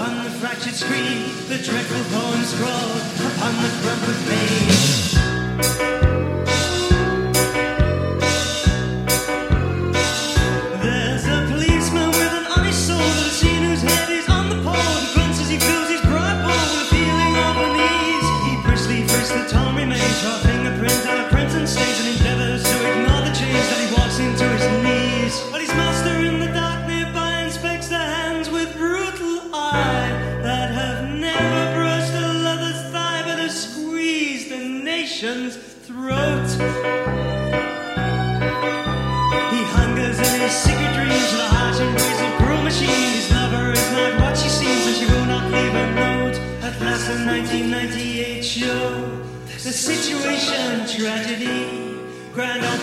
Upon the fractured screen, the dreadful poem scrawled upon the crumpled page.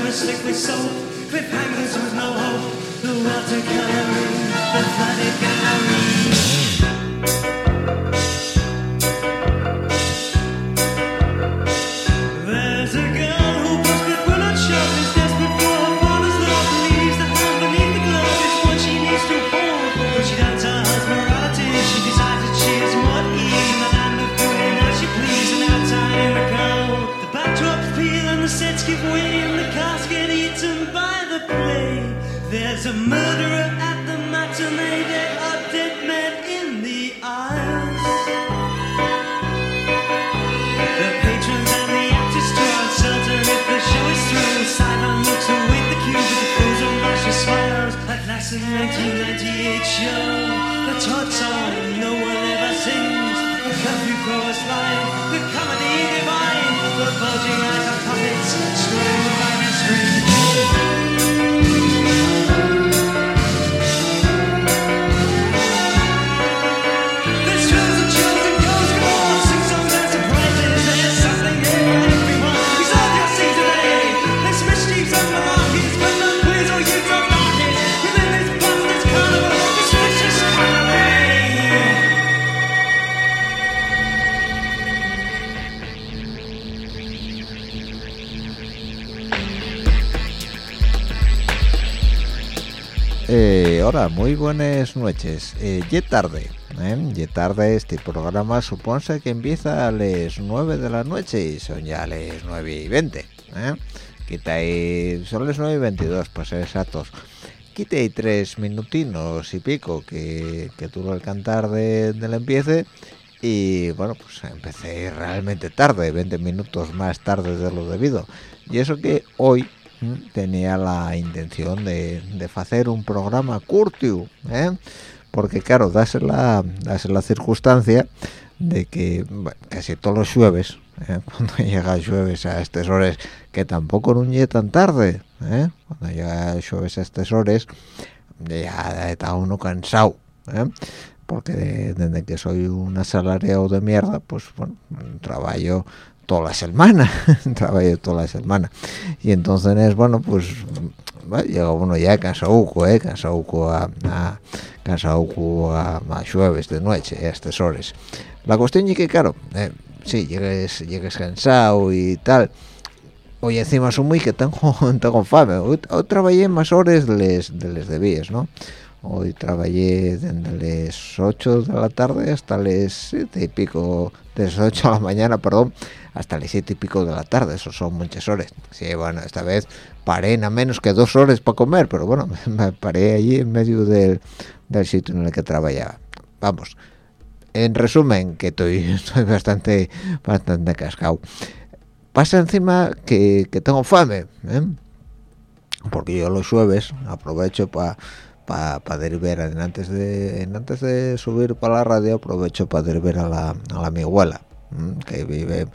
mysteriously sold. Cliffhangers with no hope. The water gallery, the flooded gallery. The play. There's a murderer at the matinee. There are dead men in the aisles. The patrons and the actors too uncertain if the show is through. Sideline looks await the cue with the frozen blush she smiles. At last, the 1998 show, the Todd song no one ever sings. The curfew chorus line, the comedy divine, the bulging eyes of puppets, strung by the string. Hola, muy buenas noches. Eh, ya tarde, ¿eh? Ya tarde este programa supone que empieza a las 9 de la noche y son ya las 9 y 20. ¿eh? Quita ahí, son las 9 y 22, pues ser exactos. Quita ahí tres minutinos y pico que, que tuvo el cantar de, del empiece y bueno, pues empecé realmente tarde, 20 minutos más tarde de lo debido. Y eso que hoy. Tenía la intención de, hacer un programa curtiu, ¿eh? porque claro, dase la, dase la circunstancia de que casi todos los jueves, ¿eh? cuando llega jueves a estas horas, que tampoco no llegue tan tarde, ¿eh? cuando llega jueves a estas horas, ya está uno cansado, porque de- desde que soy un asalariado de mierda, pues bueno, trabajo toda la semana, trabajo toda la semana. Y entonces es bueno, pues llega uno ya cansado, eh, cansado a, a cansado a, a jueves de noche, a estas horas. La cuestión es que claro, eh, sí, llegues, llegues cansado y tal. Hoy encima son muy que tengo, tengo fame. Hoy, hoy trabajé más horas de les debías, ¿no? Hoy trabajé desde las 8 de la tarde hasta las 7 y pico, desde las 8 de la mañana, perdón, hasta las 7 y pico de la tarde, eso son muchas horas. Sí, bueno, esta vez paré en a menos que dos horas para comer, pero bueno, me paré allí en medio del, del sitio en el que trabajaba. Vamos, en resumen que estoy, estoy bastante bastante cascado pasa encima que, que tengo fame ¿eh? porque yo los jueves aprovecho para para pa ver antes de antes de subir para la radio aprovecho para ver a la, a mi abuela que vive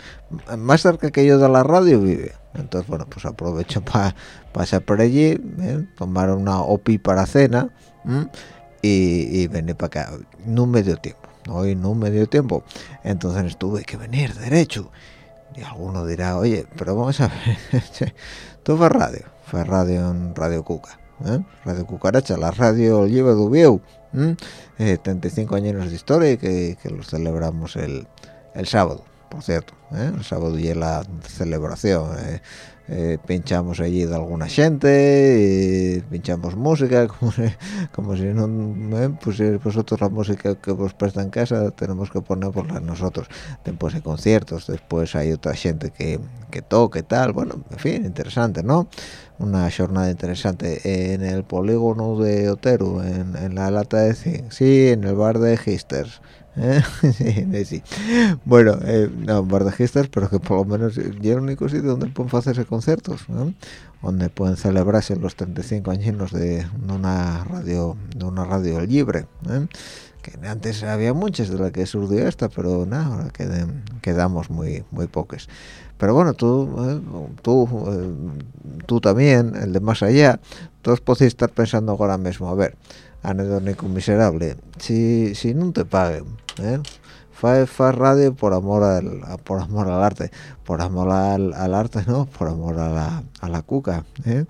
más cerca que yo de la radio vive. Entonces bueno pues aprovecho para pasar por allí ¿eh? tomar una opi para cena y, venir para acá. No me dio tiempo hoy no me dio tiempo. Entonces tuve que venir derecho. Y alguno dirá oye pero vamos a ver tú fue radio fue radio en Radio Cuca ¿eh? Radio Cucaracha la radio lleva Dubieu eh, 35 años de historia que, que los celebramos el sábado, por cierto, ¿eh? el sábado y la celebración. ¿eh? Eh, pinchamos allí de alguna gente, pinchamos música, como, si no pusierais vosotros la música que vos presta en casa, tenemos que ponerla nosotros. Después hay conciertos, después hay otra gente que, que toque, tal, bueno, en fin, interesante, ¿no? Una jornada interesante en el polígono de Otero, en, en la lata de zinc, sí, en el bar de Histers ¿Eh? sí, Bueno, eh, no, bardajistas, pero que por lo menos es el único sitio donde pueden hacerse conciertos, donde pueden celebrarse los 35 años de, una radio, de una radio libre. ¿eh? Que antes había muchas de las que surgió esta, pero nada, ahora quedamos muy, muy pocas. Pero bueno, tú, ¿eh? tú, tú también, el de más allá, todos podéis estar pensando ahora mismo, a ver, anedónico miserable, si, si no te paguen, ¿eh? Fa, radio por amor al por amor al arte por amor al, arte no por amor a la, a la cuca ¿eh?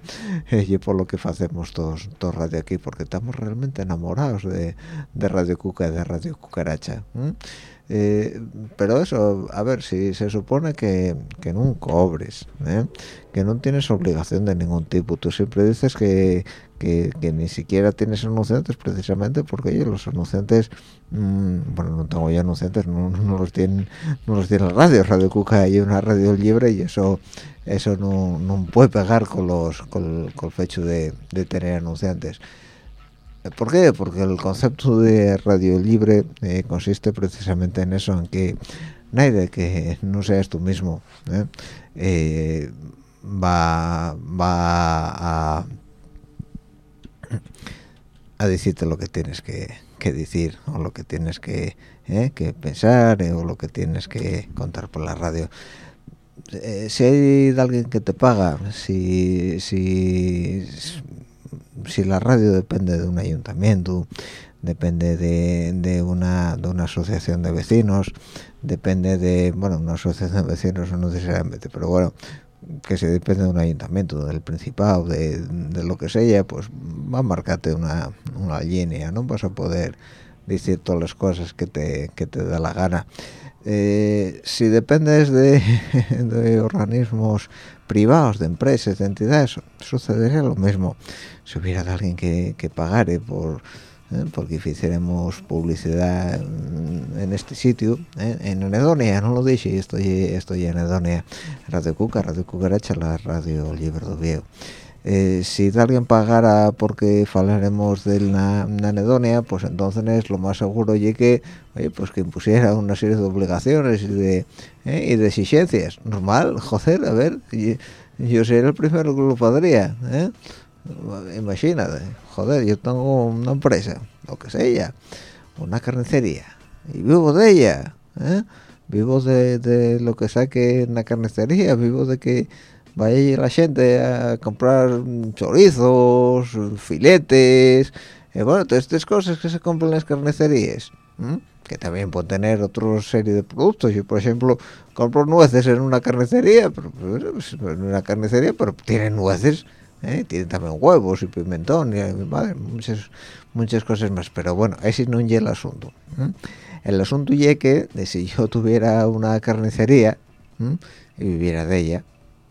y por lo que hacemos todos todos radio aquí porque estamos realmente enamorados de, de radio cuca de radio cucaracha eh, pero eso a ver si se supone que, que no cobres ¿eh? que no tienes obligación de ningún tipo tú siempre dices que, que, ni siquiera tienes anunciantes precisamente porque ellos los anunciantes mmm, bueno no tengo ya anunciantes no, no, los tienen no los tiene la radio radio cuca hay una radio libre y eso eso no, no puede pegar con los con, con el hecho de, de tener anunciantes ¿Por qué? Porque el concepto de radio libre eh, consiste precisamente en eso, en que nadie que no seas tú mismo ¿eh? Eh, va, va a, a decirte lo que tienes que, que decir o lo que tienes que, que pensar o lo que tienes que contar por la radio. Si hay alguien que te paga, si, si si la radio depende de un ayuntamiento, depende de, una, de una asociación de vecinos, depende de, bueno, una asociación de vecinos no necesariamente, pero bueno, que se depende de un ayuntamiento, del principado, de, de lo que sea, pues va a marcarte una, una línea, no vas a poder decir todas las cosas que te, que te da la gana. eh, si dependes de, de, organismos privados, de empresas, de entidades, sucedería lo mismo. Si hubiera alguien que, que pagare por eh, porque hiciéramos publicidad en, este sitio, eh, en Anedonia, no lo dije, estoy, estoy en Anedonia, Radio Cuca, Radio Cucaracha, la Radio Libre de Viejo. Eh, si alguien pagara porque hablaremos de la, pues entonces lo más seguro y que oye, pues que impusiera una serie de obligaciones y de, eh, y de exigencias normal joder a ver yo, sería el primero que lo podría ¿eh? imagínate joder yo tengo una empresa lo que sea una carnicería y vivo de ella ¿eh? vivo de, de lo que saque en la carnicería vivo de que vaya la gente a comprar chorizos, filetes, eh, bueno, todas estas cosas que se compran en las carnicerías, que también pueden tener otra serie de productos. Yo, por ejemplo, compro nueces en una carnicería, pero, pues, en una carnicería, pero tienen nueces, ¿eh? tienen también huevos y pimentón y muchas, muchas cosas más. Pero bueno, ese no es el asunto. El asunto es que de si yo tuviera una carnicería y viviera de ella,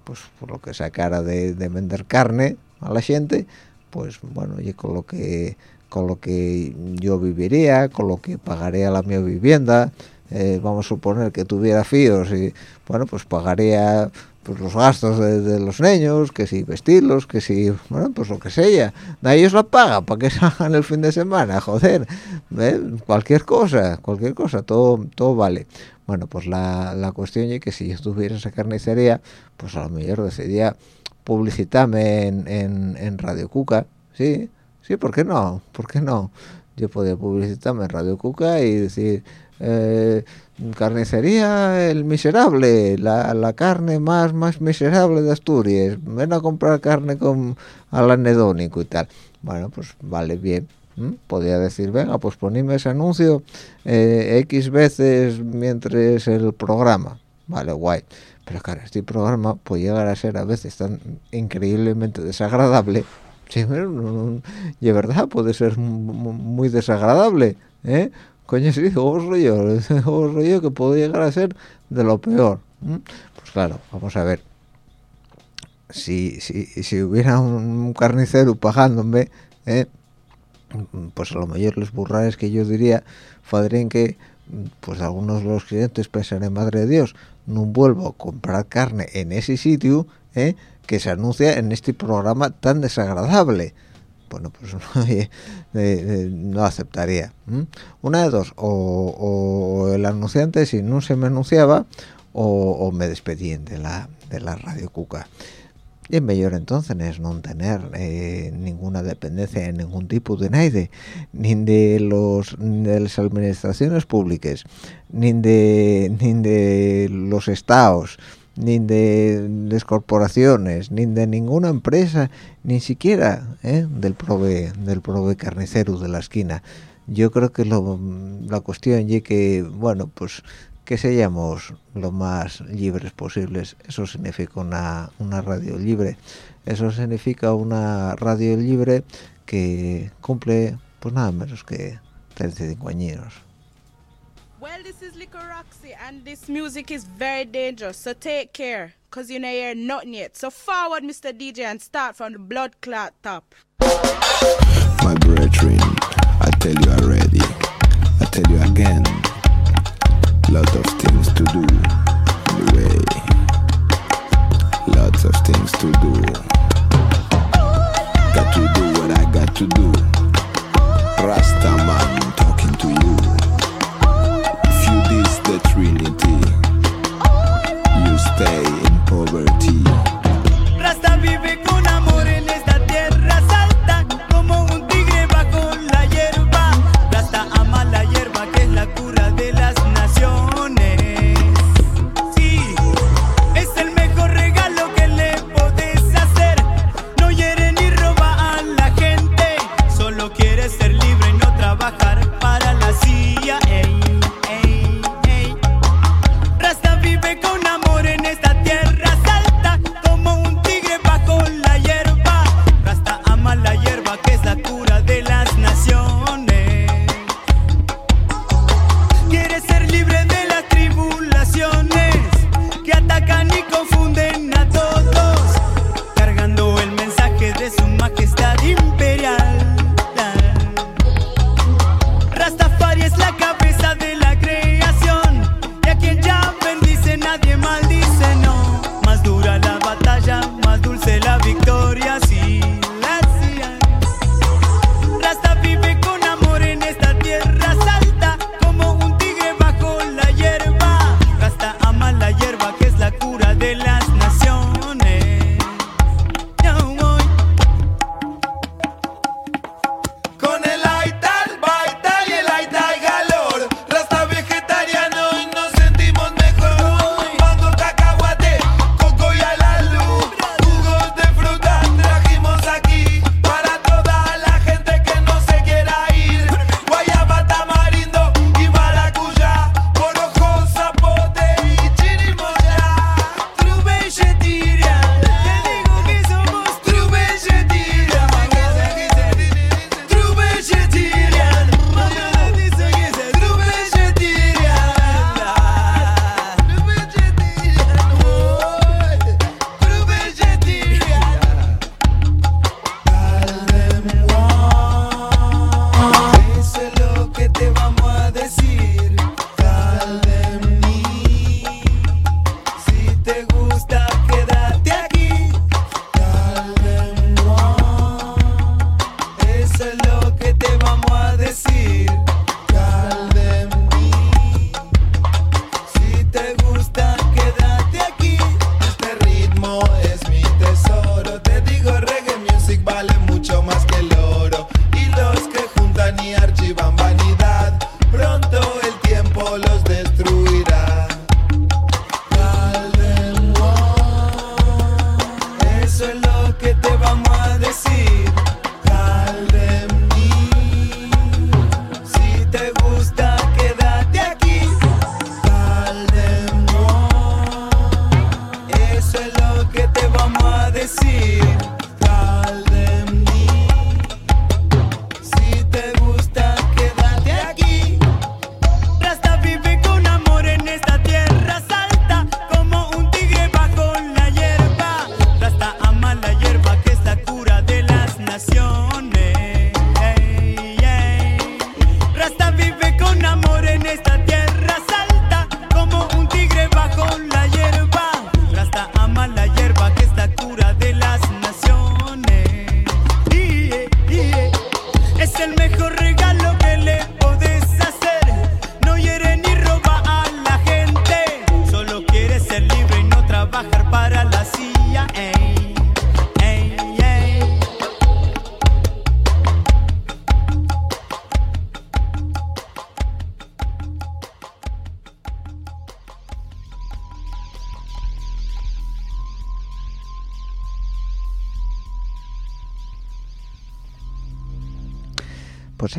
pues por lo que sacara de, de vender carne a la gente pues bueno y con lo que con lo que yo viviría con lo que pagaría la mi vivienda eh, vamos a suponer que tuviera fíos y bueno pues pagaría pues los gastos de, los niños, que si vestirlos, que si, bueno, pues lo que sea. De ellos la paga para que salgan el fin de semana, joder. Cualquier cosa, cualquier cosa, todo, todo vale. Bueno, pues la, la cuestión es que si yo tuviera esa carnicería, pues a lo mejor decidía publicitarme en, en, en Radio Cuca, sí, sí, ¿por qué no? ¿Por qué no? Yo podía publicitarme en Radio Cuca y decir... Eh, carnicería el miserable la, la, carne más más miserable de Asturias ven a comprar carne con al anedónico y tal bueno pues vale bien podría decir venga pues poníme ese anuncio eh, x veces mientras el programa vale guay pero claro este programa puede llegar a ser a veces tan increíblemente desagradable sí, y de verdad puede ser muy desagradable ¿eh? coño sí, os rollo, os rollo que puede llegar a ser de lo peor. Pues claro, vamos a ver. Si, si, si hubiera un carnicero pagándome, ¿eh? Pues a lo mejor los burrares que yo diría, podrían que pues algunos de los clientes pensarían, madre de Dios, no vuelvo a comprar carne en ese sitio ¿eh? que se anuncia en este programa tan desagradable bueno pues no aceptaría una de dos o, el anunciante si no se me anunciaba o, me despedían de la de la radio cuca y es mejor entonces es no tener eh, ninguna dependencia de ningún tipo de nadie ni de los de las administraciones públicas ni de ni de los estados ni de las corporaciones, ni de ninguna empresa, ni siquiera ¿eh? del prove del prove carnicero de la esquina. Yo creo que la cuestión es que, bueno, pues que seamos lo más libres posibles. Eso significa una, una radio libre. Eso significa una radio libre que cumple, pues nada menos que 35 años. Well, this is Liquor Roxy, and this music is very dangerous, so take care, because you know you're nothing yet. So forward, Mr. DJ, and start from the blood clot top. My brethren, I tell you already, I tell you again, lot of things to do, anyway, lots of things to do. Got to do what I got to do. Rasta man talking to you the Trinity. You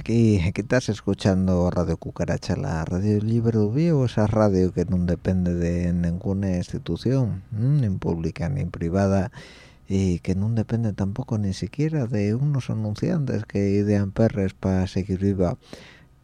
aquí, aquí estás escuchando Radio Cucaracha, la radio libre de Oviedo, esa radio que no depende de ninguna institución, mm, ni pública ni privada, y que no depende tampoco ni siquiera de unos anunciantes que idean perres para seguir viva.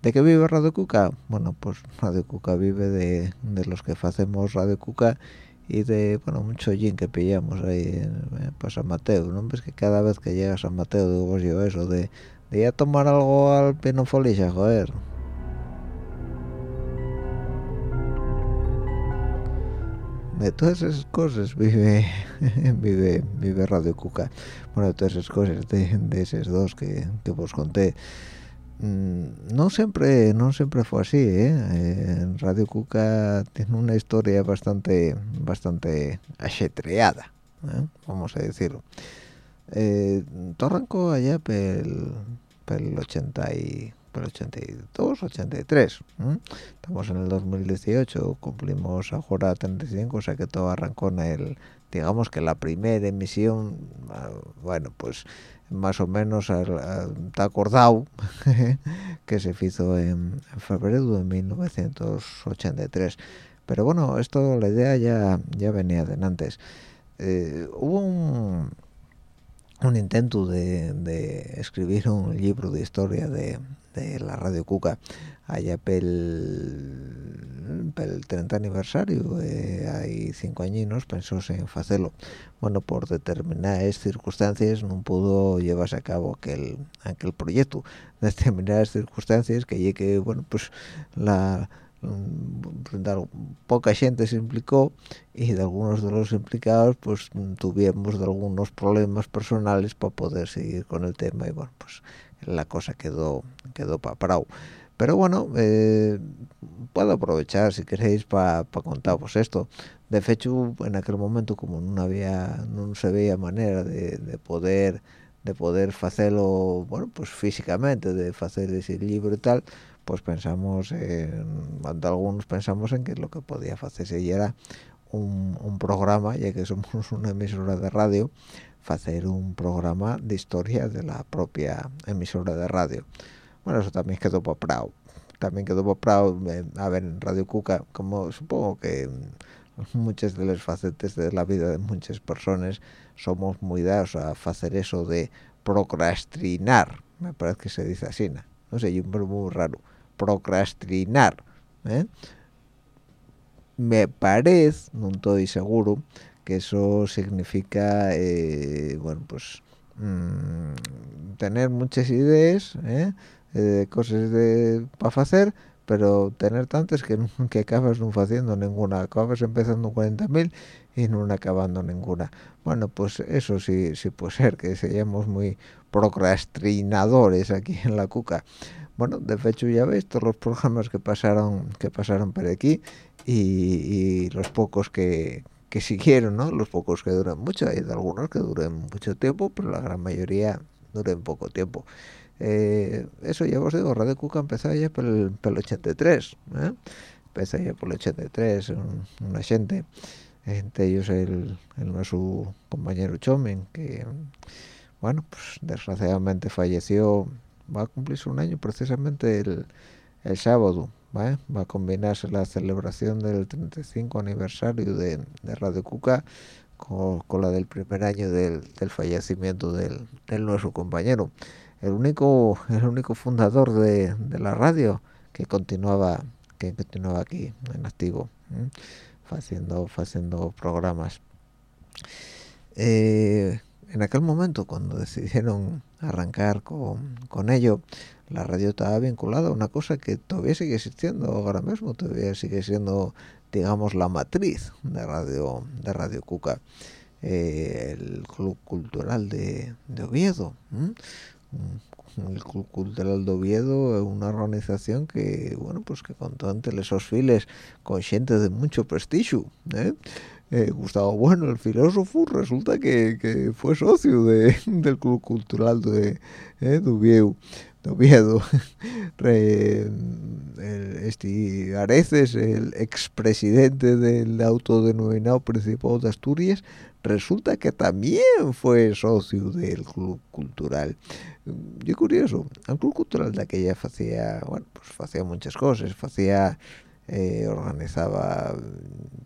¿De qué vive Radio Cuca? Bueno, pues Radio Cuca vive de, de los que hacemos Radio Cuca y de, bueno, mucho gin que pillamos ahí en, en pa' San Mateo, ¿no? Ves que cada vez que llega a San Mateo digo pues yo eso de, de a tomar algo al Pino Folicha, joder. De todas esas cosas vive vive vive Radio Cuca. Bueno, de todas esas cosas de, de esos dos que, que os conté. Mm, no siempre no siempre fue así ¿eh? Radio Cuca tiene una historia bastante bastante achetreada ¿eh? vamos a decirlo eh, todo arrancó allá pel, pel 80 y pel 82 83 ¿eh? estamos en el 2018 cumplimos ahora 35 o sea que todo arrancó en el digamos que la primera emisión ah, bueno pues más o menos está acordado que se hizo en, en febrero de 1983 pero bueno esto la idea ya ya venía de antes Eh, hubo un un intento de, de escribir un libro de historia de, la Radio Cuca. Allá pel, pel 30 aniversario eh, hay cinco añinos pensóse en hacerlo bueno por determinadas circunstancias no pudo llevarse a cabo aquel aquel proyecto. Determinadas circunstancias que llegue bueno pues la poca gente se implicó y de algunos de los implicados pues tuvimos de algunos problemas personales para poder seguir con el tema y bueno pues la cosa quedó quedó paprao pero bueno eh, puedo aprovechar si queréis para pa contaros esto. De hecho en aquel momento como no había no se veía manera de, de poder de poder hacerlo bueno pues físicamente de hacer ese libro y tal pues pensamos en, algunos pensamos en que lo que podía hacerse y era un, programa ya que somos una emisora de radio hacer un programa de historia de la propia emisora de radio. Bueno eso también quedó para Prado también quedó para Prado eh, a ver en Radio Cuca como supongo que muchas de las facetas de la vida de muchas personas somos muy dados a hacer eso de procrastinar me parece que se dice así ¿no? no sé y un verbo muy raro procrastinar ¿eh? me parece no estoy seguro que eso significa eh, bueno pues mm, tener muchas ideas ¿eh? Eh, cosas para hacer pero tener tantas que, que acabas no haciendo ninguna acabas empezando 40.000 y no acabando ninguna bueno pues eso sí sí puede ser que seamos muy procrastinadores aquí en la cuca bueno de hecho ya veis todos los programas que pasaron que pasaron por aquí y, los pocos que, que siguieron no los pocos que duran mucho hay algunos que duran mucho tiempo pero la gran mayoría duran poco tiempo Eh, eso ya os digo Radio Cuca empezó ya por el, por el 83 ¿eh? empezó ya por el 83 un, una gente entre ellos el, el nuestro compañero Chomen que bueno pues desgraciadamente falleció va a cumplirse un año precisamente el, el sábado ¿vale? va a combinarse la celebración del 35 aniversario de, de Radio Cuca con, con la del primer año del, del fallecimiento del, nuestro compañero el único el único fundador de, de la radio que continuaba que continuaba aquí en activo haciendo haciendo programas Eh, en aquel momento cuando decidieron arrancar con, con ello la radio estaba vinculada a una cosa que todavía sigue existiendo ahora mismo todavía sigue siendo digamos la matriz de radio de radio cuca eh, el club cultural de, de Oviedo el Club Cultural de Oviedo es una organización que, bueno, pues que contó ante esos files con de mucho prestigio, ¿eh? Eh, Gustavo Bueno, el filósofo, resulta que, que fue socio de, del Club Cultural de, eh, Oviedo. De Oviedo. Este Areces, el expresidente del autodenominado Principado de Asturias, resulta que también fue socio del Club Cultural. Yo curioso, el Club Cultural de aquella hacía, bueno, pues hacía muchas cosas, hacía, eh, organizaba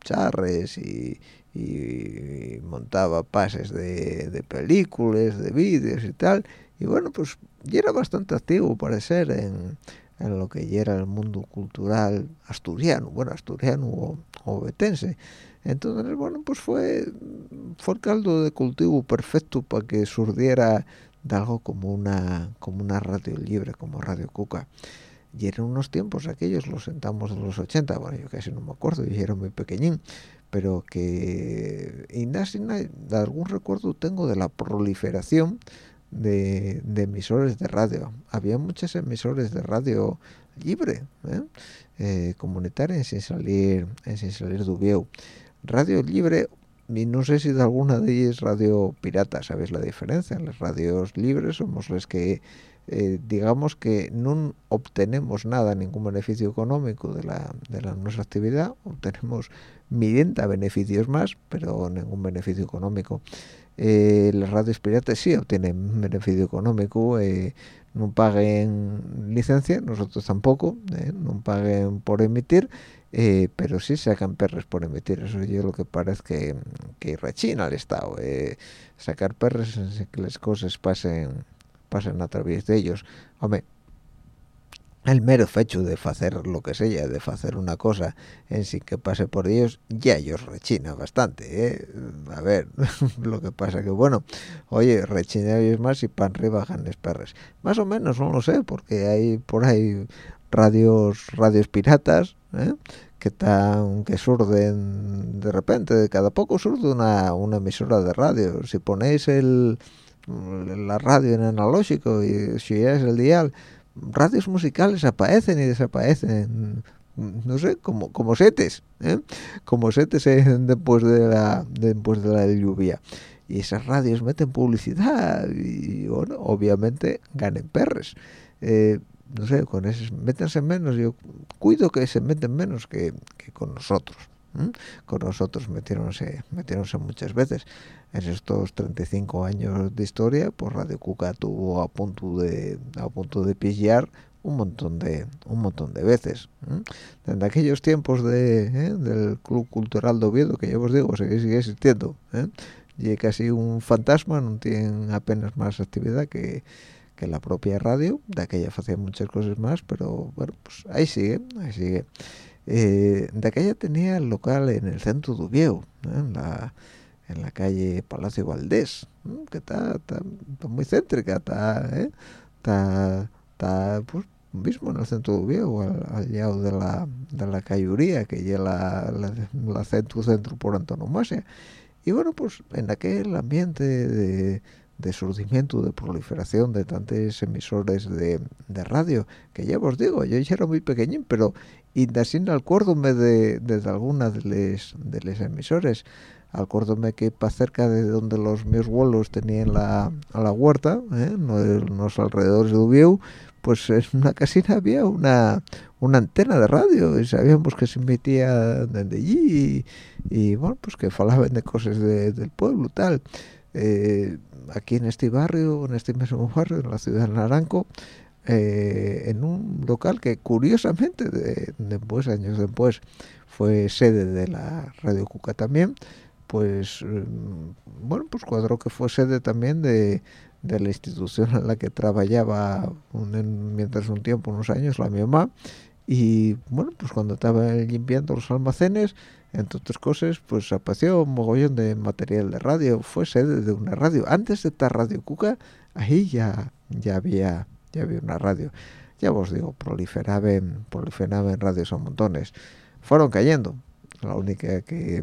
charres y, y montaba pases de, de películas, de vídeos y tal, y bueno, pues y era bastante activo, parecer, en, en lo que ya era el mundo cultural asturiano, bueno, asturiano o, o. Entonces, bueno, pues fue, fue el caldo de cultivo perfecto para que surgiera de algo como una, como una radio libre, como Radio Cuca. Y eran unos tiempos aquellos, los sentamos de los 80, bueno, yo casi no me acuerdo, yo era muy pequeñín, pero que de algún recuerdo tengo de la proliferación de, emisores de radio. Había muchas emisores de radio libre, ¿eh? Eh, sin salir, eh, sin salir de. Radio libre, y no sé si de alguna de ellas radio pirata, ¿sabéis la diferencia? Las radios libres somos las que, eh, digamos que no obtenemos nada, ningún beneficio económico de la, de nuestra actividad, obtenemos milenta beneficios más, pero ningún beneficio económico. Eh, las radios piratas sí obtienen beneficio económico, eh, no paguen licencia, nosotros tampoco, eh, no paguen por emitir, pero sí sacan perres por emitir, eso yo lo que parece que, que rechina al Estado, sacar perres en que las cosas pasen, pasen a través de ellos. Hombre, el mero hecho de hacer lo que sea, de hacer una cosa en sí que pase por ellos, ya ellos rechina bastante, ¿eh? A ver, lo que pasa que, bueno, oye, rechina ellos más y pan arriba los perres. Más o menos, no lo sé, porque hay por ahí radios radios piratas, ¿eh? que tan que surden de repente, de cada poco surge una, una emisora de radio. Si ponéis el la radio en analógico y si es el dial, radios musicales aparecen y desaparecen no sé como como setes ¿eh? como setes en- después de la después de la lluvia y esas radios meten publicidad y bueno obviamente ganen perres Eh, no sé con esos métanse menos yo cuido que se meten menos que, que con nosotros ¿m? con nosotros metiéronse metiéronse muchas veces en estos 35 años de historia pues Radio Cuca tuvo a punto de a punto de pillar un montón de un montón de veces desde aquellos tiempos de ¿eh? del Club Cultural de Oviedo que ya os digo sigue, sigue existiendo ¿eh? y casi un fantasma no tienen apenas más actividad que que la propia radio de aquella hacía muchas cosas más pero bueno pues ahí sigue ahí sigue eh, de aquella tenía el local en el centro de Oviedo ¿eh? en la en la calle Palacio Valdés ¿m? que está, muy céntrica está ¿eh? está, pues mismo en el centro de Oviedo al, al lado de la de la cayuría que ya la, la, la centro centro por antonomasia y bueno pues en aquel ambiente de, de surgimiento de proliferación de tantos emisores de, de radio que ya os digo yo ya era muy pequeñín pero y así acuérdome de, de algunas de les de emisores acuérdome que para cerca de donde los míos vuelos tenían la, a la huerta ¿eh? los alrededores de Ubieu pues en una casina había una una antena de radio y sabíamos que se emitía desde allí y, y, bueno pues que falaban de cosas de- del pueblo tal Eh, aquí en este barrio en este mismo barrio en la ciudad de Naranco eh, en un local que curiosamente de- después años después fue sede de la Radio Cuca también pues mm, bueno pues cuadró que fue sede también de, de la institución en la que trabajaba un- en- mientras un tiempo unos años la mi mamá y bueno pues cuando estaba limpiando los almacenes entre otras cosas pues apareció un mogollón de material de radio. Fue sede de una radio. Antes de estar Radio Cuca ahí ya ya había ya había una radio. Ya os digo proliferaban proliferaban radios a montones. Fueron cayendo. La única que,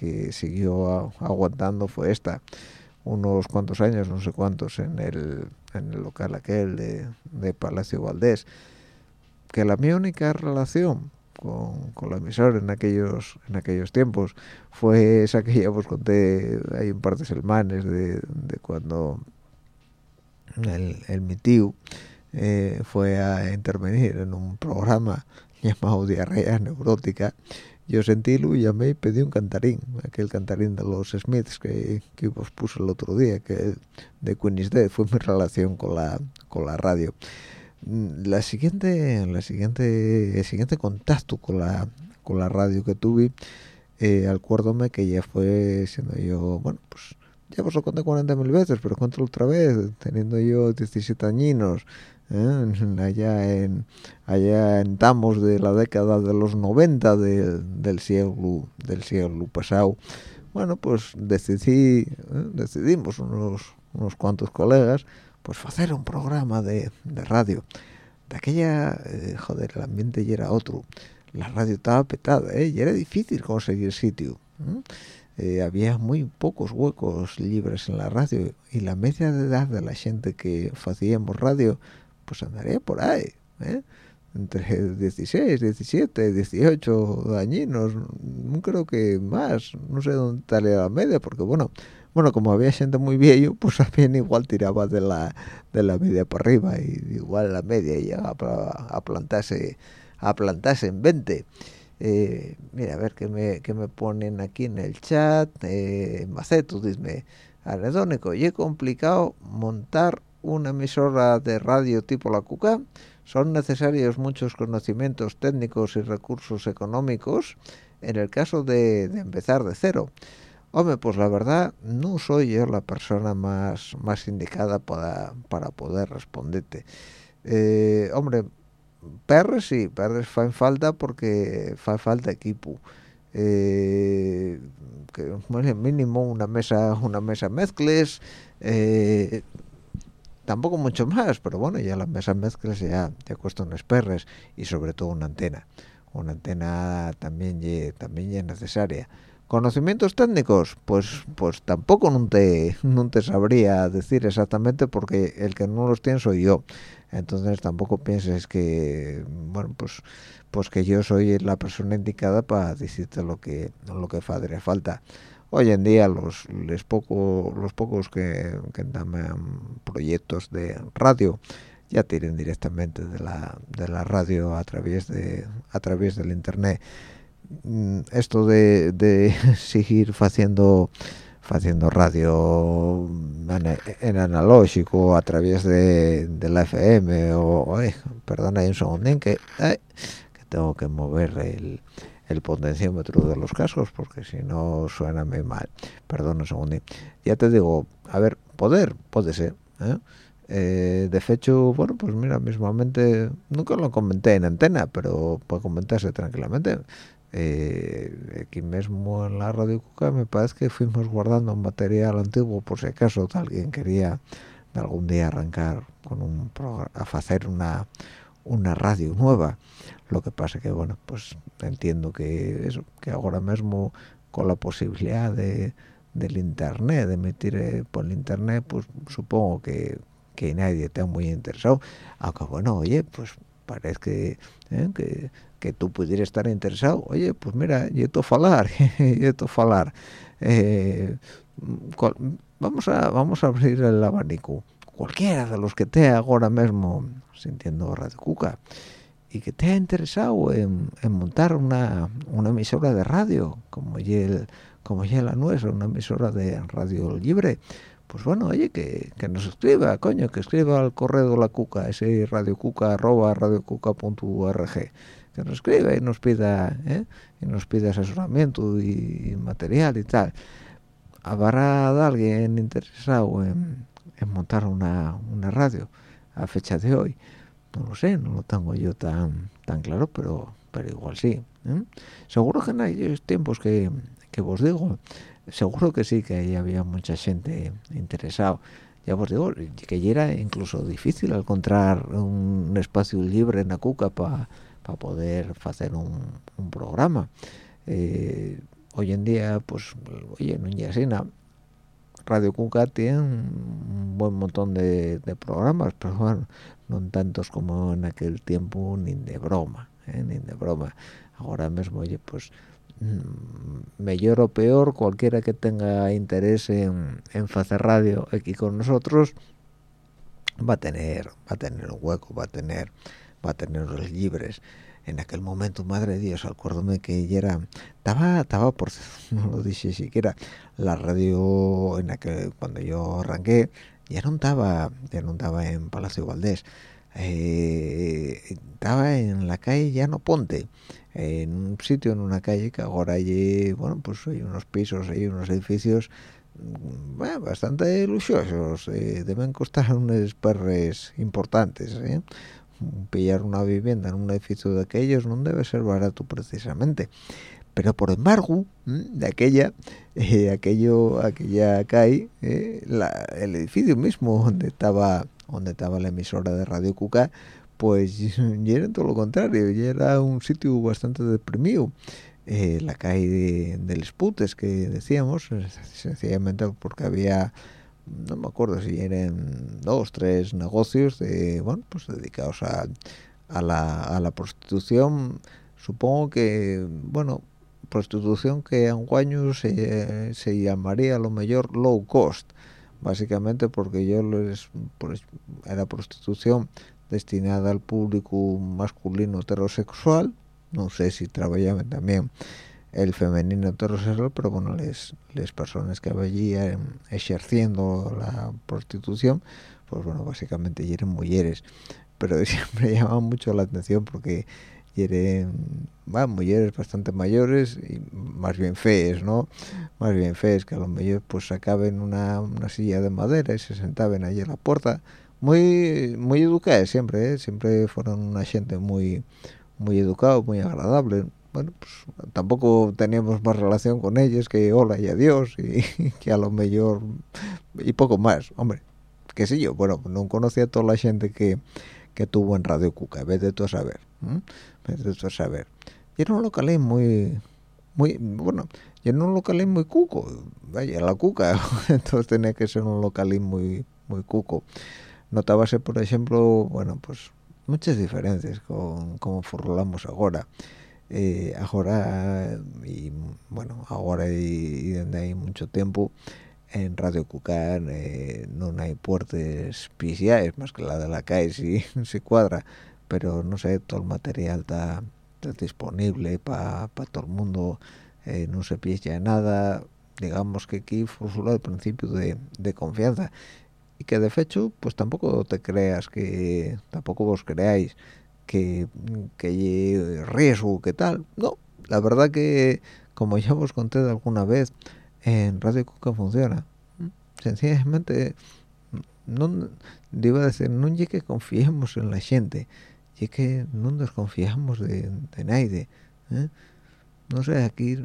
que siguió aguantando fue esta unos cuantos años no sé cuántos en el, en el local aquel de, de Palacio Valdés que la mi única relación con, con la emisora en aquellos en aquellos tiempos fue esa que ya os conté hay un par de semanas de, de cuando el, el mi tío eh, fue a intervenir en un programa llamado Diarrea Neurótica yo sentílo y llamé y pedí un cantarín aquel cantarín de los Smiths que, que os puso el otro día que de Queen is Dead fue mi relación con la con la radio Mm, la siguiente la siguiente el siguiente contacto con la con la radio que tuve eh, acuérdome que ya fue siendo yo bueno pues ya os lo conté 40 mil veces pero cuéntalo otra vez teniendo yo 17 añinos ¿eh? allá en allá en Tamos de la década de los 90 del, del siglo del siglo pasado bueno pues decidí ¿eh? decidimos unos unos cuantos colegas pues hacer un programa de, de radio de aquella eh, joder el ambiente ya era otro la radio estaba petada ¿eh? y era difícil conseguir sitio ¿eh? Eh, había muy pocos huecos libres en la radio y la media de edad de la gente que hacíamos radio pues andaría por ahí ¿eh? entre 16, 17, 18 añinos, no creo que más, no sé dónde estaría la media, porque bueno, bueno, como había gente muy viejo, pues también igual tiraba de la de la media para arriba y igual la media llega a, plantarse a plantarse en 20. Eh, mira, a ver qué me, qué me ponen aquí en el chat. Eh, Maceto, dime, anedónico, y es complicado montar una emisora de radio tipo la Cuca. Son necesarios muchos conocimientos técnicos y recursos económicos en el caso de, empezar de cero. Hombre, pues la verdad, no soy yo la persona más, más indicada para, para poder responderte. Eh, hombre, perres sí, perres fan falta porque fa falta equipo. Eh, que mínimo una mesa, una mesa mezcles, eh, tampoco mucho más, pero bueno, ya las mesas mezclas ya, ya cuesta unos perres y sobre todo una antena. Una antena también ye, también es necesaria. Conocimientos técnicos pues pues tampoco no te no te sabría decir exactamente porque el que no los tiene soy yo. Entonces tampoco pienses que bueno pues pues que yo soy la persona indicada para decirte lo que lo que haría falta hoy en día los les poco los pocos que que proyectos de radio ya tienen directamente de la de la radio a través de a través del internet. Esto de, seguir haciendo haciendo radio en, analógico a través de, la FM o perdona un segundín que, que tengo que mover el, el potenciómetro de los cascos porque si no suena muy mal. Perdona un segundín. Ya te digo a ver poder puede ser ¿eh? Eh, de hecho bueno pues mira mismamente nunca lo comenté en antena pero puede comentarse tranquilamente. Eh, aquí mismo en la radio Cuca me parece que fuimos guardando un material antiguo por si acaso alguien quería algún día arrancar con un a hacer una una radio nueva lo que pasa que bueno pues entiendo que eso que ahora mismo con la posibilidad de del internet de emitir eh, por el internet pues supongo que que nadie está muy interesado. Aunque bueno oye pues parece que, eh, que tú pudieras estar interesado. Oye pues mira yo esto falar yo esto falar eh, vamos a vamos a abrir el abanico. Cualquiera de los que esté ahora mismo sintiendo Radio Cuca y que ha interesado en, montar una, una, emisora de radio como ya como ya la nuestra una emisora de radio libre pues bueno, oye, que, que, nos escriba, coño, que escriba al correo la cuca, ese radiocuca arroba radiocuca.org, que nos escriba y nos pida, ¿eh? y nos pida asesoramiento y, y, material y tal. ¿Habrá alguien interesado en, en montar una, una, radio a fecha de hoy? No lo sé, no lo tengo yo tan tan claro, pero pero igual sí. ¿eh? Seguro que en aquellos tiempos que, que vos digo, seguro que sí que ahí había mucha gente interesado ya os digo que ya era incluso difícil encontrar un, espacio libre en la cuca para pa poder hacer un, programa Eh, hoy en día, pues, oye, no ya así Radio Cuca tiene un buen montón de programas, pero bueno, no tantos como en aquel tiempo, ni de broma, ¿eh? ni de broma. Ahora mismo, oye, pues mm, mejor o peor, cualquiera que tenga interés en, en hacer radio aquí con nosotros, va a tener, va a tener un hueco, va a tener, va a tener los libres. En aquel momento, madre de Dios, acuérdame que ya era, estaba, estaba por, no lo dije siquiera, la radio en aquel, cuando yo arranqué, ya no estaba, ya no estaba en Palacio Valdés, eh, estaba en la calle Llano Ponte, en un sitio, en una calle que ahora hay, bueno, pues hay unos pisos, hay unos edificios mm, bueno, bastante lujosos, eh, deben costar unos perres importantes, ¿eh? pillar una vivienda en un edificio de aquellos no debe ser barato precisamente pero por embargo de aquella eh, aquello aquella calle eh, el edificio mismo donde estaba donde estaba la emisora de Radio Cuca pues ya era todo lo contrario ya era un sitio bastante deprimido. Eh, la calle de, los putes que decíamos sencillamente porque había no me acuerdo si eran dos tres negocios de bueno pues dedicados a, a la, a la prostitución. Supongo que bueno prostitución que en años se, se llamaría a lo mejor low cost básicamente porque yo les pues, era prostitución destinada al público masculino heterosexual no sé si trabajaban también el femenino heterosexual pero bueno les, les personas que allí ejerciendo la prostitución pues bueno básicamente eran mujeres pero siempre llama mucho la atención porque eran mujeres bastante mayores y más bien fees, ¿no? Más bien fees que a lo mejor pues sacaban una, una silla de madera y se sentaban allí en la puerta. Muy muy educadas siempre, ¿eh? siempre fueron una gente muy muy educado, muy agradable. Bueno, pues tampoco teníamos más relación con ellos que hola y adiós y que a lo mejor y poco más, hombre. Qué sé yo, bueno, no conocía a toda la gente que, que tuvo en Radio Cuca, vete tú a saber a saber. Y era un localín muy, muy, bueno, y era un localín muy cuco, vaya, la cuca, entonces tenía que ser un localín muy, muy cuco. Notábase, por ejemplo, bueno, pues muchas diferencias con cómo formulamos ahora. Eh, ahora, y bueno, ahora y, desde hay mucho tiempo, en Radio Cucar eh, no hay puertas especiales más que la de la calle si se cuadra pero no sé, todo el material está, disponible para todo el mundo, eh, no se pierde nada, digamos que aquí solo el principio de, confianza. Y que de hecho pues tampoco te creas que, tampoco vos creáis que, que hay riesgo, que tal, no, la verdad que como ya os conté de alguna vez, en Radio Cuca funciona, sencillamente no iba a decir no que confiemos en la gente y es que no nos confiamos de, nadie ¿eh? no sé aquí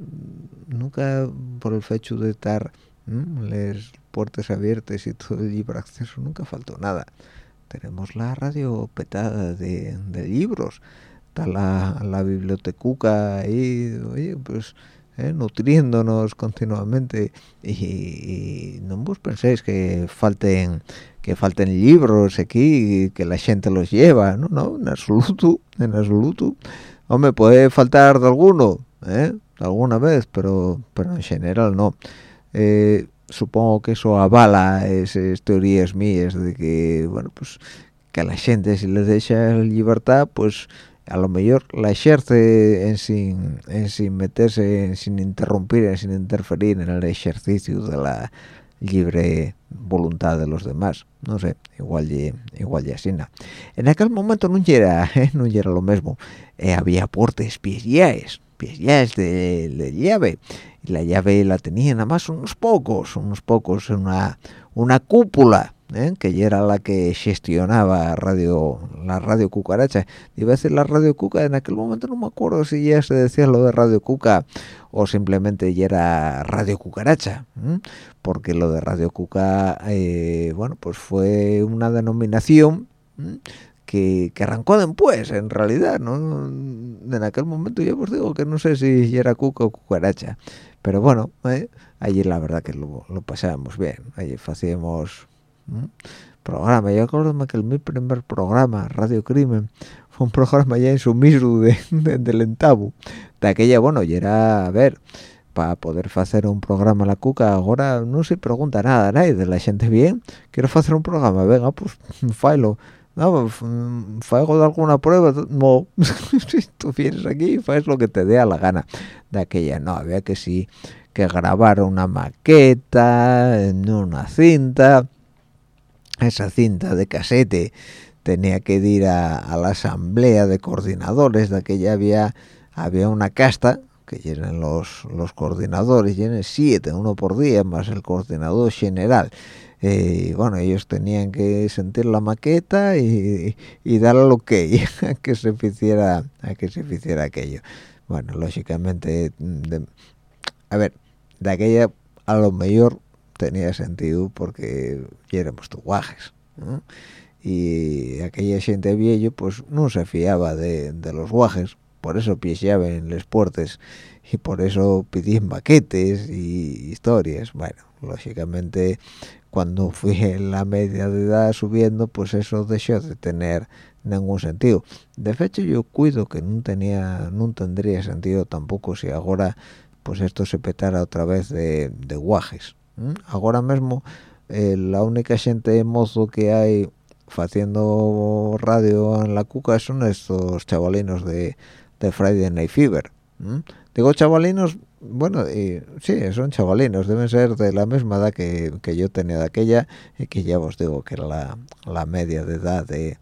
nunca por el hecho de estar las puertas abiertas y todo el libre acceso nunca faltó nada tenemos la radio petada de, libros está la, la bibliotecuca ahí oye pues ¿eh? nutriéndonos continuamente y, no vos penséis que falten que falten libros aquí que la gente los lleva no no en absoluto en absoluto me puede faltar de alguno ¿eh? alguna vez pero pero en general no eh, supongo que eso avala esas teorías mías de que bueno pues que a la gente si le deja libertad pues a lo mejor la ejerce en sin, en sin meterse, sin interrumpir, sin interferir en el ejercicio de la libre voluntad de los demás. No sé, igual y, igual y así. En aquel momento no era, eh, no era lo mismo. Eh, había puertas pies pies de, de llave. Y la llave la tenían nada más unos pocos, unos pocos, una, una cúpula ¿eh? que era la que gestionaba radio la radio cucaracha iba a decir la radio cuca en aquel momento no me acuerdo si ya se decía lo de radio cuca o simplemente ya era radio cucaracha porque lo de radio cuca eh, bueno pues fue una denominación que, que arrancó después, en realidad, ¿no? En aquel momento yo os digo que no sé si era cuca o cucaracha, pero bueno, ¿eh? allí la verdad que lo, lo pasábamos bien, allí hacíamos programa, yo acuerdo que el mi primer programa, Radio Crimen, fue un programa ya en su mismo de, de, del Entabu, de aquella, bueno, y era, a ver, para poder hacer un programa a la cuca ahora no se pregunta nada nadie de la gente bien quiero hacer un programa venga pues failo no fago de alguna prueba no. Si tú vienes aquí haces lo que te dé a la gana. De aquella no había que sí que grabar una maqueta en una cinta esa cinta de casete tenía que ir a, la asamblea de coordinadores de aquella había había una casta que llenen los, los coordinadores, llenen siete, uno por día, más el coordinador general. Eh, bueno, ellos tenían que sentir la maqueta y, y darle lo que a que se hiciera, a que se hiciera aquello. Bueno, lógicamente, de, a ver, de aquella a lo mejor tenía sentido porque éramos tuguajes, ¿no? y aquella gente viejo pues no se fiaba de, de los guajes por eso piseaba en los puertes y por eso pedían baquetes y historias. Bueno, lógicamente cuando fui en la media de edad subiendo, pues eso dejó de tener ningún sentido. De hecho yo cuido que no tenía, no tendría sentido tampoco si ahora pues esto se petara otra vez de, de guajes. ¿Mm? Ahora mismo eh, la única gente mozo que hay haciendo radio en la cuca son estos chavalinos de de Friday Night Fever. ¿Mm? Digo chavalinos, bueno, y, sí, son chavalinos, deben ser de la misma edad que, que, yo tenía de aquella y que ya os digo que era la, la media de edad de,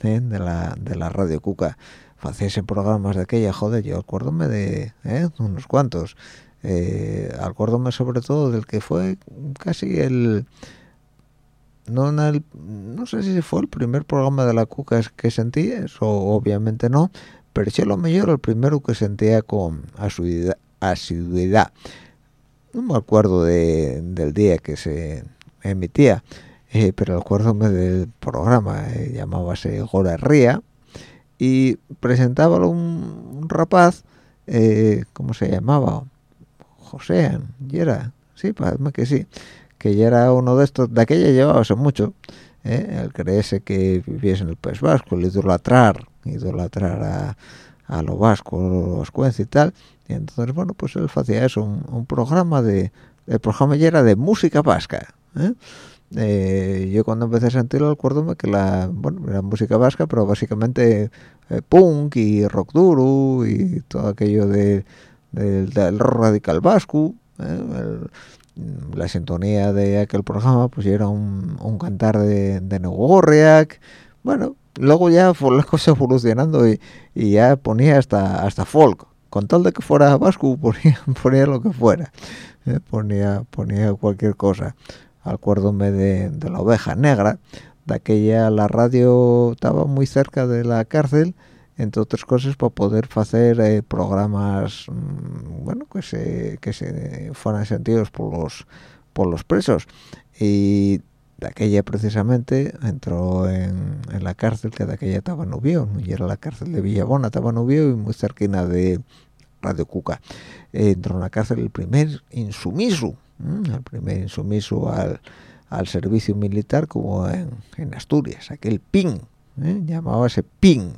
de, de, la, de la Radio Cuca. Hacíase programas de aquella, joder, yo acuérdome de ¿eh? unos cuantos. Eh, acuérdome sobre todo del que fue casi el... No, no sé si fue el primer programa de la Cuca que sentí, eso obviamente no, pero yo lo mejor el primero que sentía con asiduidad, no me acuerdo de, del día que se emitía eh, pero acuérdome del programa eh, llamábase Gora Ría y presentaba un, un rapaz eh, ¿cómo se llamaba? José y era sí, parece que sí que ya era uno de estos de aquella llevábase mucho ¿eh? el creerse que viviese en el País Vasco el idolatrar idolatrar a, a lo vasco, los vascuense y tal, y entonces, bueno, pues él hacía eso, un, un, programa de, el programa ya era de música vasca, ¿eh? Eh, yo cuando empecé a sentirlo acuérdome que la, bueno, era música vasca, pero básicamente eh, punk y rock duro y todo aquello de, de del rock radical vasco, el, la sintonía de aquel programa pues era un, un cantar de, de bueno, luego ya fue la cosa evolucionando y, y, ya ponía hasta hasta folk. Con tal de que fuera vasco ponía, ponía lo que fuera eh, ponía ponía cualquier cosa. Acuérdome de, de, la oveja negra. De aquella la radio estaba muy cerca de la cárcel entre otras cosas para poder hacer eh, programas mmm, bueno que se que se fueran sentidos por los por los presos y de aquella precisamente entró en, en, la cárcel que de aquella estaba Nubio, y era la cárcel de Villabona, estaba Nubio y muy cerquina de Radio Cuca. Eh, entró en la cárcel el primer insumiso, el primer insumiso al, al servicio militar como en, en Asturias, aquel PIN, ¿eh? llamábase PIN,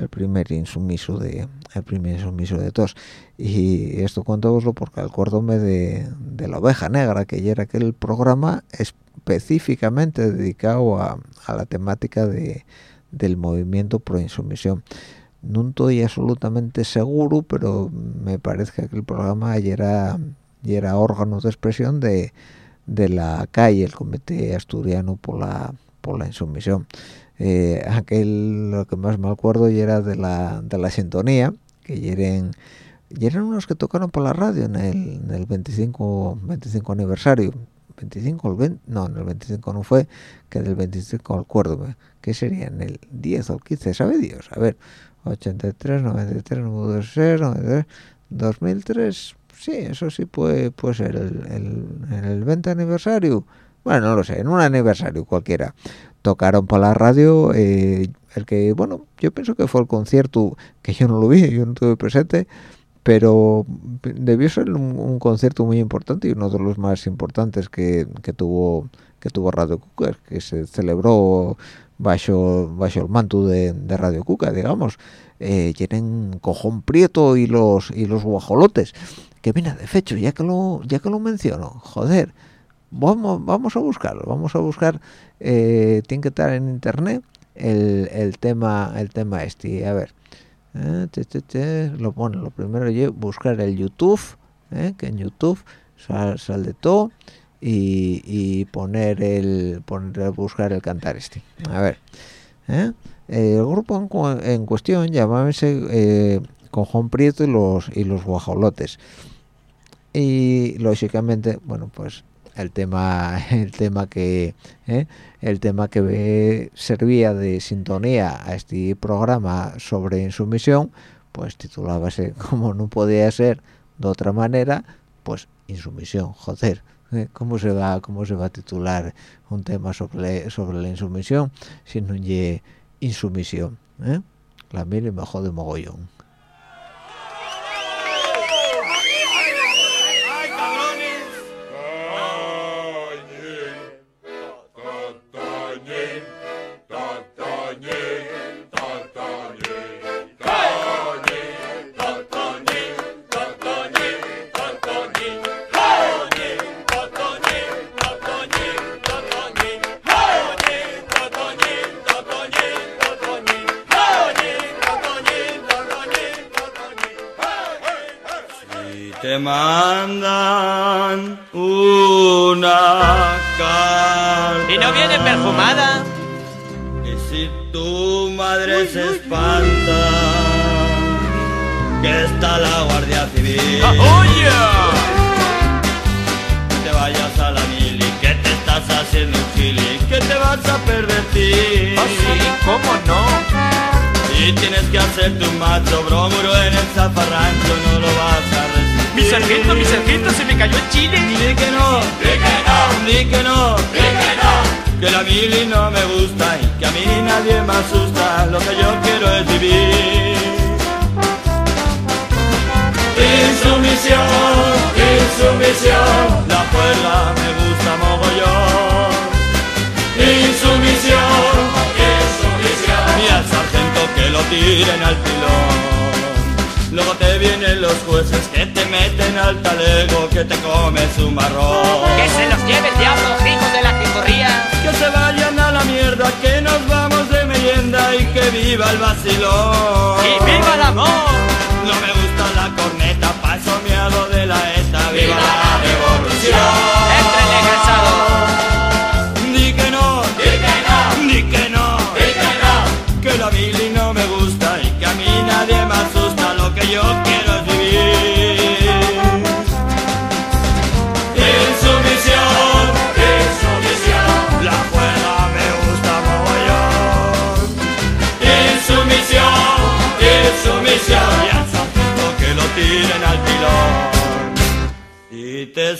el primer insumiso de el primer insumiso de todos y esto contóoslo porque acuérdome de, de la oveja negra que ya era aquel programa específicamente dedicado a, a la temática de, del movimiento pro insumisión. No estoy absolutamente seguro pero me parece que aquel programa ya era, ya era órgano de expresión de, de la calle el comité asturiano por la por la insumisión eh, aquel lo que más me acuerdo y era de la, de la sintonía que eran eran unos que tocaron por la radio en el, en el 25 25 aniversario. 25 el 20, no en el 25 no fue que del 25 acuerdo que sería en el 10 o el 15 sabe Dios a ver 83 93 96 93 2003 sí eso sí puede puede ser el, el, el 20 aniversario bueno no lo sé en un aniversario cualquiera tocaron por la radio eh, el que bueno yo pienso que fue el concierto que yo no lo vi yo no tuve presente pero debió ser un, concierto muy importante y uno de los más importantes que, que tuvo que tuvo Radio Cuca que se celebró bajo bajo el manto de, Radio Cuca digamos. Eh, tienen cojón prieto y los y los guajolotes que viene de fecho ya que lo ya que lo menciono joder vamos vamos a buscarlo vamos a buscar eh, tiene que estar en internet el, el tema el tema este. A ver eh, lo pone lo primero es buscar el YouTube eh, que en YouTube sale de todo y, poner el poner buscar el cantar este. A ver el grupo en, cuestión llamábase Cojón Prieto y los y los guajolotes. Y lógicamente bueno pues el tema el tema que ¿eh? el tema que servía de sintonía a este programa sobre insumisión pues titulábase como no podía ser de otra manera pues insumisión joder ¿eh? cómo se va cómo se va a titular un tema sobre sobre la insumisión si no insumisión ¿eh? la me jode mogollón mandan una carta. ¿Y no viene perfumada? Y si tu madre se espanta, que está la Guardia Civil. ¡Oye! Que te vayas a la mili, que te estás haciendo un chili, que te vas a pervertir. ¿Ah, sí? ¿Cómo no? Y tienes que hacerte un macho bromuro en el zafarrancho, no lo vas. Mi sargento, mi sargento, se me cayó el chile. Di que no, di que no, di que no, que la mili no me gusta y que a mí nadie me asusta. Lo que yo quiero es vivir. Insumisión, insumisión. La puerta me gusta mogollón. Insumisión, insumisión. Y al sargento que lo tiren al pilón. Luego te vienen los jueces al talego, que te comes un marrón. Que se los lleve el diablo, hijos de la jimborría. Que se vayan a la mierda, que nos vamos de merienda y que viva el vacilón.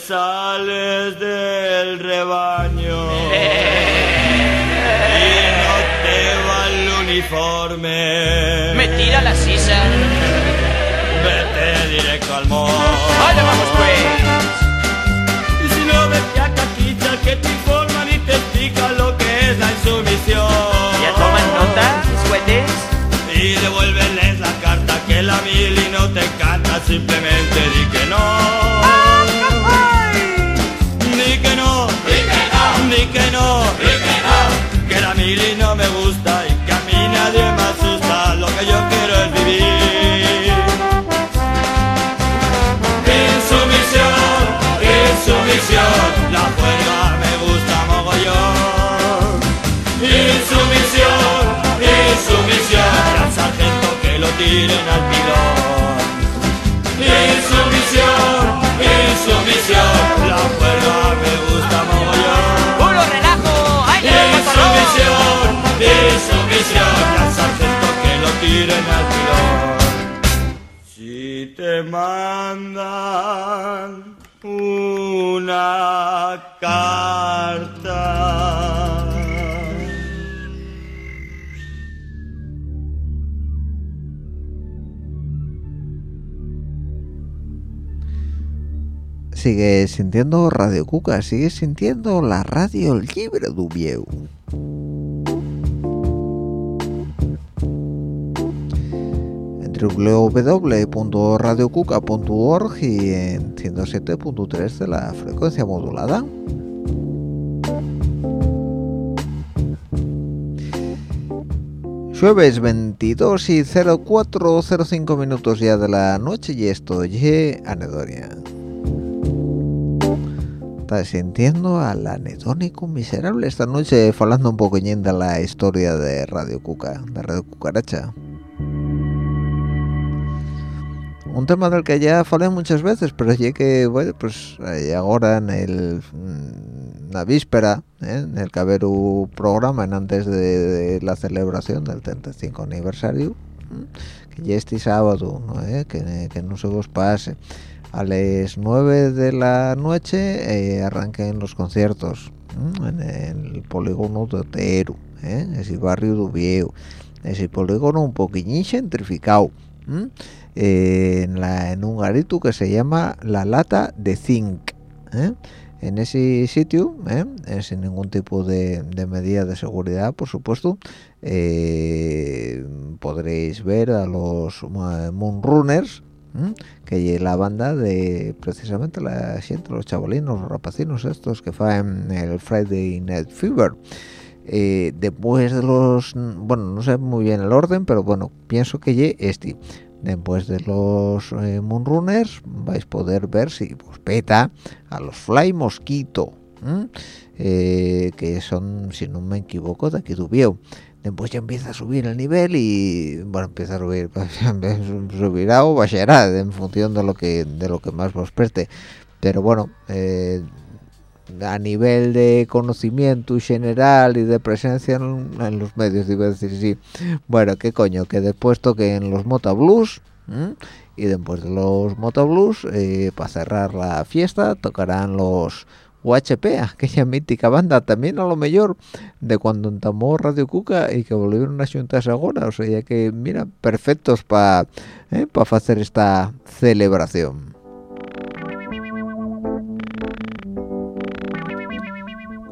Sales del rebaño. Y no te va el uniforme. Me tira la sisa. Vete directo al mall. ¡Vaya, vamos pues! Y si no vete a caquita que te informan y te explican lo que es la insumisión. ¿Ya toman nota, suetes? Y devuélveles la carta que la mili no te encanta, simplemente di que tiren al pilón. insumisión, insumisión, La juega me gusta mogollón. ¡Puro relajo! ¡Ay, el pantalón! insumisión, insumisión. Y al sargento que lo tiren al pilón. Sigue sintiendo Radio Cuca, sigue sintiendo la radio libre du Vieu. En www.radiocuca.org y en 107.3 de la frecuencia modulada. Jueves 22 y 0405 minutos ya de la noche y esto es anedonia. Estás sintiendo al anedónico miserable esta noche hablando un poco de la historia de Radio Cuca, de Radio Cucaracha. Un tema del que ya falé muchas veces, pero ya que, bueno, pues eh, ahora en el mm, la víspera, ¿eh? en el que haber un programa en antes de, de la celebración del 35 aniversario, que ya este sábado, ¿no? ¿Eh? que, que no se os pase. A las 9 de la noche eh, arranquen los conciertos en el polígono de Otero, ¿eh? ese barrio de Viejo, ese polígono un poquillín gentrificado. ¿eh? en, la, en un garito que se llama La Lata de Zinc. ¿eh? En ese sitio, ¿eh? Sin ningún tipo de, de medida de seguridad, por supuesto, podréis ver a los Moonrunners, que la banda de precisamente la gente, los chavalinos, los rapacinos estos que fan el Friday Night Fever. Eh, después de los, bueno, no sé muy bien el orden, pero bueno, pienso que ye este después de los eh, Moonrunners vais a poder ver si os peta a los Fly Mosquito. Eh, que son si no me equivoco de aquí Dubieu después ya empieza a subir el nivel y bueno empieza a subir subirá o bajará en función de lo que de lo que más os preste pero bueno eh, a nivel de conocimiento general y de presencia en, los medios, iba a decir, sí. Bueno, qué coño, que después toquen los Motablues ¿m? y después de los Motablues, eh, para cerrar la fiesta, tocarán los UHP, aquella mítica banda, también a lo mejor de cuando entamó Radio Cuca y que volvieron a juntarse ahora, o sea, ya que, mira, perfectos para eh, pa hacer esta celebración.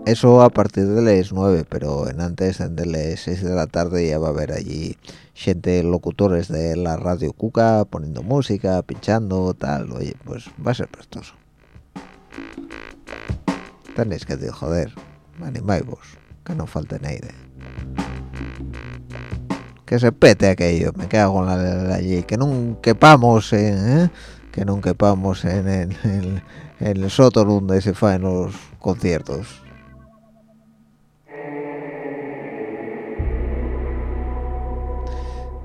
eso a partir de las 9 pero en antes de las 6 de la tarde ya va a haber allí gente locutores de la radio Cuca poniendo música pinchando tal. Oye pues va a ser prestoso. Tenéis que decir joder animáis vos que no falte nadie que se pete aquello me cago en la, la- allí que no quepamos en, ¿eh? que no quepamos en, en, en- en el donde se faen los conciertos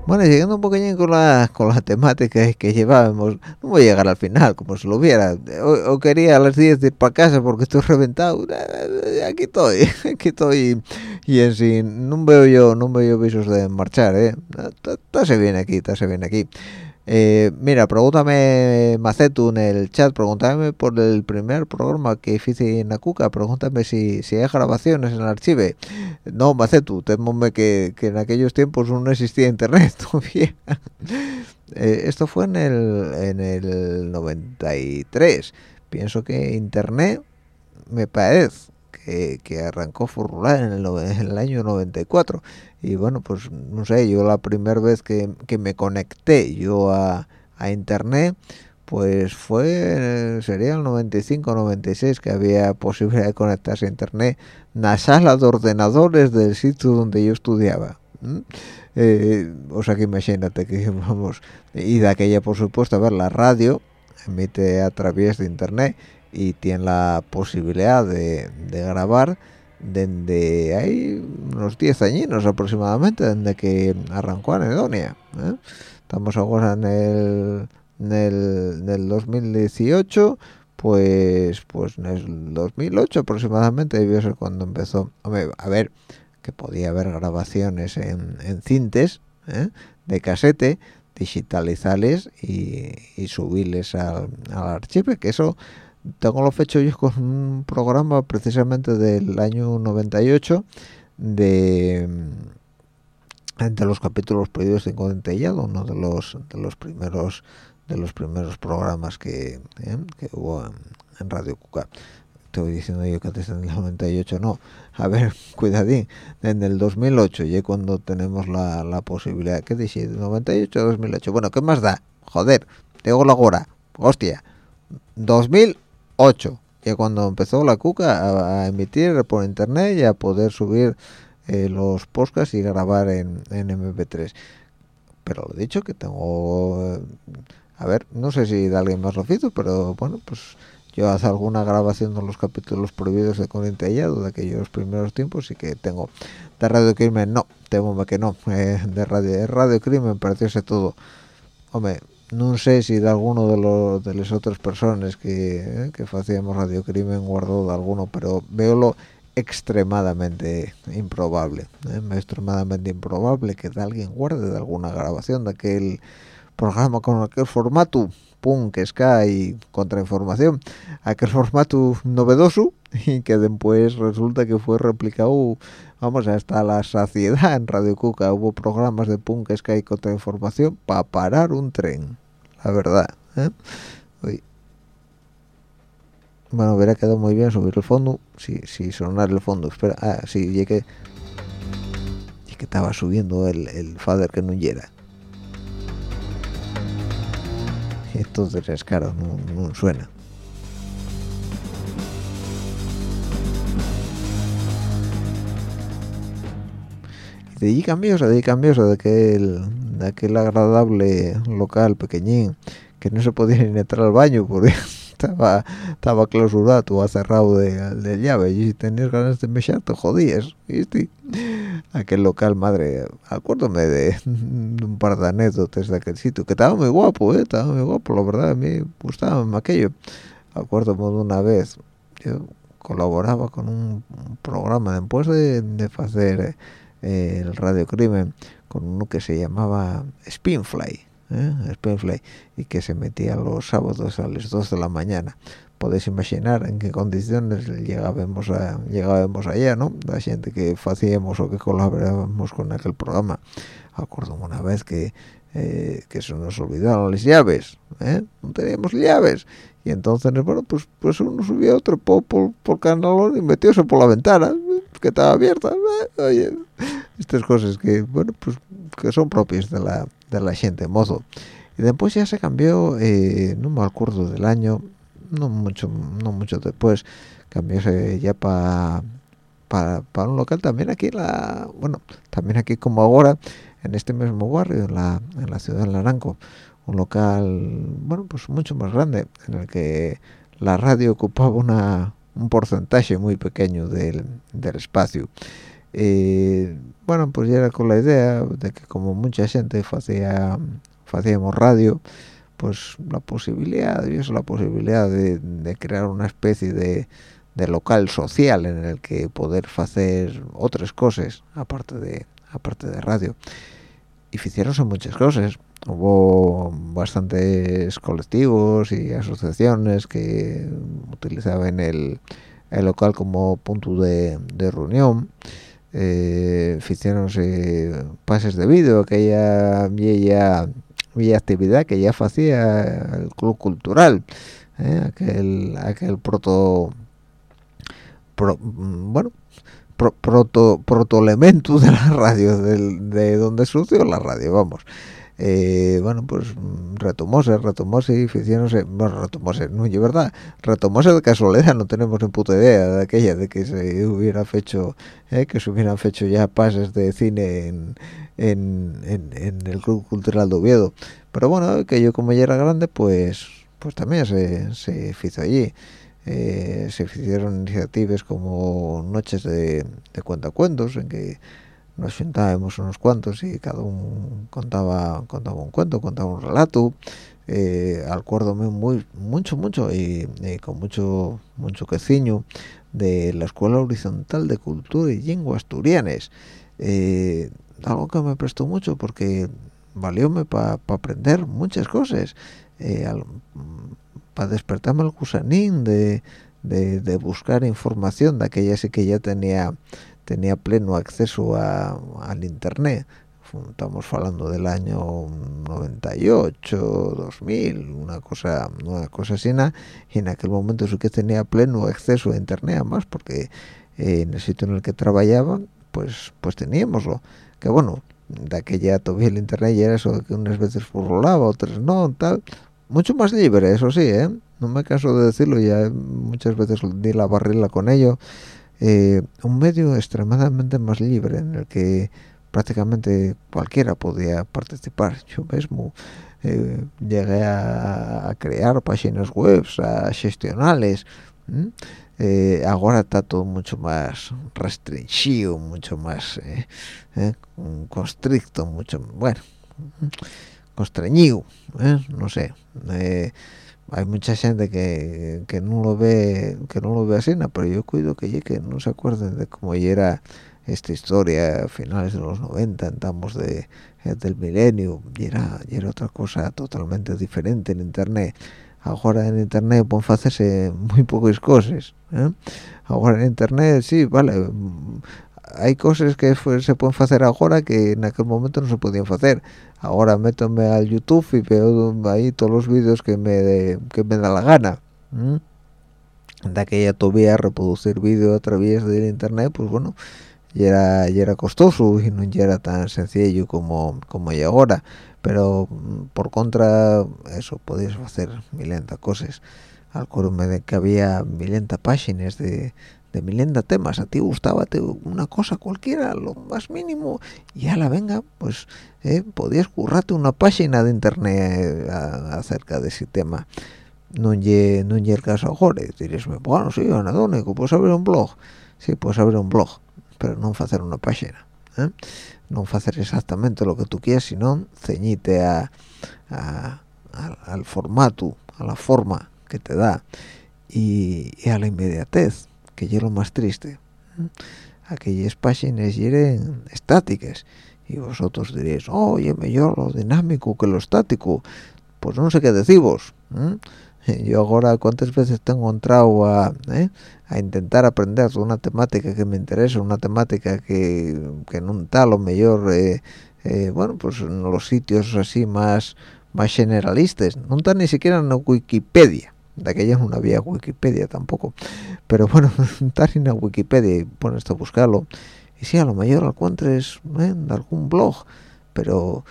Bueno, siguiendo un poquillo con la, con la temática que llevábamos, no voy a llegar al final, como si lo hubiera. O, quería a las 10 ir para casa porque estoy reventado. Eh, Aquí estoy, aquí estoy. Y en sí, no veo yo, no veo yo visos de marchar, ¿eh? Estase bien aquí, estase bien aquí. Eh, mira, pregúntame, Macetu, en el chat, pregúntame por el primer programa que hice en la Cuca, pregúntame si, si hay grabaciones en el archivo. No, Macetu, temome que, que en aquellos tiempos no existía internet todavía. Eh, esto fue en el, en el 93. Pienso que internet, me parece, que, que arrancó Furrular en el, en el año 94 y bueno pues no sé yo la primera vez que, que me conecté yo a, a internet pues fue sería el 95 96 que había posibilidad de conectarse a internet en la sala de ordenadores del sitio donde yo estudiaba. Eh, o sea que imagínate que vamos y de aquella por supuesto a ver la radio emite a través de internet y tiene la posibilidad de, de grabar desde hay unos 10 añinos aproximadamente desde que arrancó Anedonia ¿eh? estamos ahora en el, en el, en el 2018 pues pues en el 2008 aproximadamente debió ser cuando empezó Hombre, a ver que podía haber grabaciones en, en cintes ¿eh? de casete digitalizarles y, y subirles al, al archivo que eso tengo lo hecho yo con un programa precisamente del año 98 de de los capítulos perdidos en Contellado, uno de los de los primeros de los primeros programas que, eh, que hubo en, en Radio Cuca. Estoy diciendo yo que antes en el 98 no. A ver cuidadín en el 2008 y cuando tenemos la, la posibilidad. ¿qué dije? 98 o 2008 bueno ¿qué más da? joder tengo la hora hostia 2008 ya cuando empezó la cuca a, emitir por internet y a poder subir eh, los podcasts y grabar en, en mp3 pero lo dicho que tengo eh, a ver no sé si de alguien más lo hizo pero bueno pues yo hace alguna grabación de los capítulos prohibidos de Corriente Hallado de aquellos primeros tiempos y que tengo. De Radio Crimen no temo que no eh, de radio de Radio Crimen pareciese todo. Hombre no sé si de alguno de los de las otras personas que, eh, que hacíamos Radio Crimen guardó de alguno pero veolo extremadamente improbable ¿eh? extremadamente improbable que de alguien guarde de alguna grabación de aquel programa con aquel formato punk, ska y contrainformación aquel formato novedoso y que después resulta que fue replicado vamos hasta la saciedad en Radio Cuca hubo programas de punk, ska y contrainformación para parar un tren la verdad ¿eh? Uy. Bueno, hubiera quedado muy bien subir el fondo, si, si sonar el fondo. Espera, ah, sí, que, y que estaba subiendo el, el fader que no llega. Entonces es claro, no, no suena. De allí cambios, de allí cambios de aquel, de aquel agradable local pequeñín que no se podía ni entrar al baño porque estaba estaba clausurado estaba cerrado de, de llave y si tenías ganas de mechar te jodías ¿viste? aquel local madre acuérdame de, de un par de anécdotas de aquel sitio que estaba muy guapo ¿eh? estaba muy guapo la verdad a mí gustaba aquello acuérdame de una vez yo colaboraba con un programa después de, de hacer eh, el Radio Crimen con uno que se llamaba Spinfly ¿eh? Spinfly y que se metía los sábados a las 2 de la mañana podéis imaginar en qué condiciones llegábamos a llegábamos allá no la gente que hacíamos o que colaborábamos con aquel programa acuerdo una vez que eh, que se nos olvidaron las llaves ¿eh? no teníamos llaves y entonces bueno pues pues uno subía otro por, por, por canalón y metióse por la ventana que estaba abierta ¿eh? oye estas cosas que bueno pues que son propias de la de la gente mozo y después ya se cambió eh, no me acuerdo del año no mucho no mucho después cambióse ya para para un local también aquí la bueno también aquí como ahora en este mismo barrio en la, en la ciudad de Naranco un local bueno pues mucho más grande en el que la radio ocupaba una un porcentaje muy pequeño del, del espacio. Eh, bueno pues ya era con la idea de que como mucha gente hacía hacíamos radio pues la posibilidad y eso la posibilidad de, crear una especie de, de, local social en el que poder hacer otras cosas aparte de aparte de radio. Y hicieronse muchas cosas hubo bastantes colectivos y asociaciones que utilizaban el, el local como punto de, reunión. Eh, pases de vídeo aquella vieja, vieja actividad que ya hacía el club cultural eh, aquel aquel proto pro, bueno pro, proto proto elemento de la radio del, de donde surgió la radio vamos eh, bueno pues retomóse retomóse y hicieronse bueno retomóse no es verdad retomóse de casualidad no tenemos ni puta idea de aquella de que se hubiera hecho eh, que hubieran hecho ya pases de cine en, el Club Cultural de Oviedo. Pero bueno que yo como ya era grande pues pues también se, se hizo allí. Eh, se hicieron iniciativas como noches de, de cuentacuentos en que nos sentábamos unos cuantos y cada uno contaba contaba un cuento contaba un relato. Eh, acuérdome muy mucho mucho y, y, con mucho mucho queciño de la escuela horizontal de cultura y lengua asturianes. Eh, algo que me prestó mucho porque valióme para pa aprender muchas cosas. Eh, para despertarme el gusanín de, de, de buscar información de aquella sí que ya tenía tenía pleno acceso a, al internet. Estamos hablando del año 98 2000 una cosa una cosa así y en aquel momento sí que tenía pleno acceso a internet además porque eh, en el sitio en el que trabajaba pues pues teníamoslo. Que bueno de aquella todavía el internet ya era eso que unas veces rolaba otras no tal. Mucho más libre eso sí ¿eh? no me canso de decirlo ya muchas veces di la barrila con ello eh, un medio extremadamente más libre en el que prácticamente cualquiera podía participar. Yo mismo eh, llegué a, crear páginas web a gestionarles ¿m? Eh, ahora está todo mucho más restringido mucho más constricto mucho bueno constreñido no sé hay mucha gente que, que no lo ve que no lo ve así no, pero yo cuido que, que no se acuerden de cómo era esta historia a finales de los 90 estamos de eh, del milenio y era, y era otra cosa totalmente diferente en internet. Ahora en internet pueden hacerse muy pocas cosas ¿eh? ahora en internet sí vale mm, hay cosas que se pueden hacer ahora que en aquel momento no se podían hacer ahora métome al YouTube y veo ahí todos los vídeos que me de- que me da la gana ¿m? de aquella todavía reproducir vídeo a través del internet pues bueno y era y era costoso y no era tan sencillo como como y ahora pero mm, por contra eso podías hacer milenta cosas acuérdome de que había milenta páginas de de milenta temas. A ti gustaba una cosa cualquiera lo más mínimo y a la venga pues eh, podías currarte una página de internet eh, acerca de ese tema. No lle el caso ahora diréis bueno sí anadónico puedes abrir un blog sí puedes abrir un blog pero no hacer una página ¿eh? no hacer exactamente lo que tú quieras sino ceñite a, a- al- al formato a la forma que te da y, a la inmediatez que es lo más triste. Aquellas páginas eran estáticas y vosotros diréis oye mejor lo dinámico que lo estático pues no sé qué decimos yo ahora cuántas veces tengo entrado a, ¿eh? a intentar aprender de una temática que me interesa una temática que, que está a lo mejor eh, eh, bueno pues en los sitios así más más generalistas no está ni siquiera en Wikipedia de aquella no había Wikipedia tampoco pero bueno estar en la Wikipedia y pones a buscarlo y sí a lo mejor encuentres ¿eh? en algún blog pero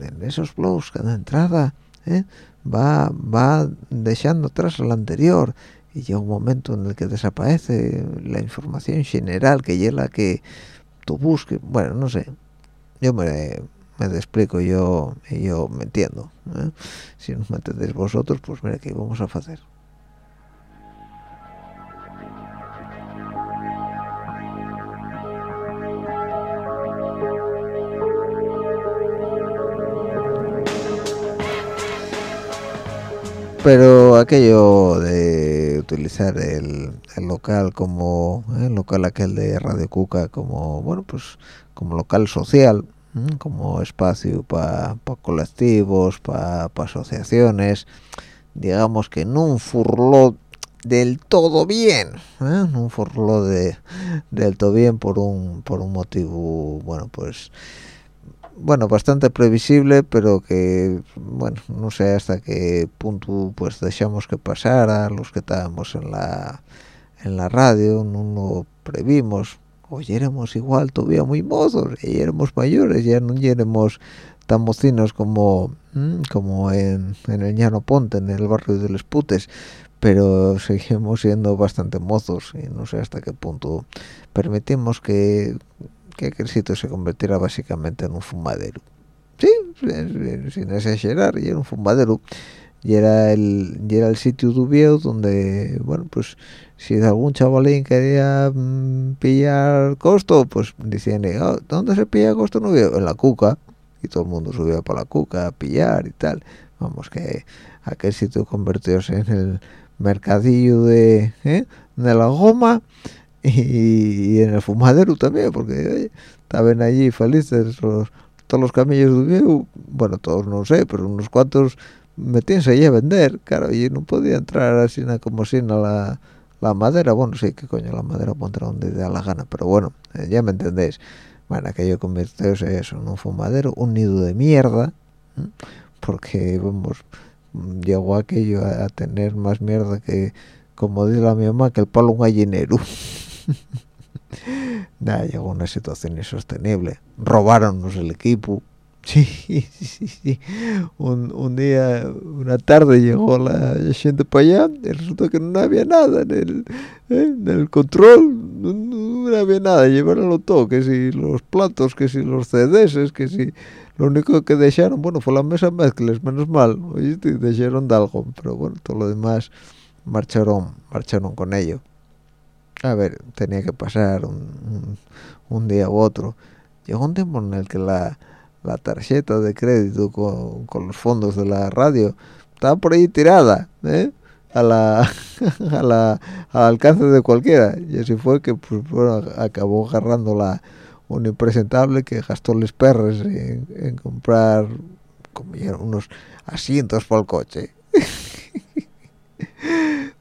en esos blogs cada entrada ¿eh? va va dejando atrás el anterior y llega un momento en el que desaparece la información general que la que tú busques bueno no sé yo me, me explico yo y yo me entiendo ¿eh? si no me entendéis vosotros pues mira qué vamos a hacer pero aquello de utilizar el, el local como ¿eh? el local aquel de Radio Cuca como bueno pues como local social ¿eh? como espacio para colectivos para asociaciones digamos que no furló del todo bien ¿eh? no furló de, del todo bien por un por un motivo bueno pues bueno bastante previsible pero que bueno no sé hasta qué punto pues dejamos que pasara los que estábamos en la en la radio no lo previmos oyéramos igual todavía muy mozos y éramos mayores ya no éramos tan mocinos como como en, en el llano ponte en el barrio de los putes pero seguimos siendo bastante mozos y no sé hasta qué punto permitimos que que aquel sitio se convirtiera básicamente en un fumadero. Sí, sin exagerar, y era un fumadero. Y era el, y era el sitio dubieo donde, bueno, pues si algún chavalín quería mmm, pillar costo, pues decían, oh, ¿dónde se pilla costo nubio? En la cuca. Y todo el mundo subía para la cuca a pillar y tal. Vamos, que aquel sitio convirtióse en el mercadillo de, ¿eh? de la goma y, y, en el fumadero también porque oye, estaban allí felices los, todos los camellos de Ubieu, bueno todos no sé pero unos cuantos metíanse allí a vender claro y no podía entrar así como sin a la, la madera bueno sí que coño la madera pondrá donde da la gana pero bueno eh, ya me entendéis. Bueno aquello convirtióse eso en un fumadero un nido de mierda porque vamos llegó aquello a, tener más mierda que como dice la mi mamá que el palo un gallinero. Nada llegó una situación insostenible. Robaronnos el equipo Sí, sí, sí. Un, un día, una tarde llegó la gente para allá y resulta que no había nada en el, ¿eh? en el control, no, no había nada, llevaron todo, que si los platos, que si los CDs, que si lo único que dejaron, bueno, fue la mesa mezclas, menos mal, ¿oíste? dejaron de algo, pero bueno, todo lo demás marcharon, marcharon con ello. A ver, tenía que pasar un, un, un día u otro. Llegó un tiempo en el que la la tarjeta de crédito con, con, los fondos de la radio estaba por ahí tirada ¿eh? a la, a la al alcance de cualquiera. Y así fue que pues, bueno, acabó agarrando la un impresentable que gastó los perros en, en comprar unos asientos para el coche.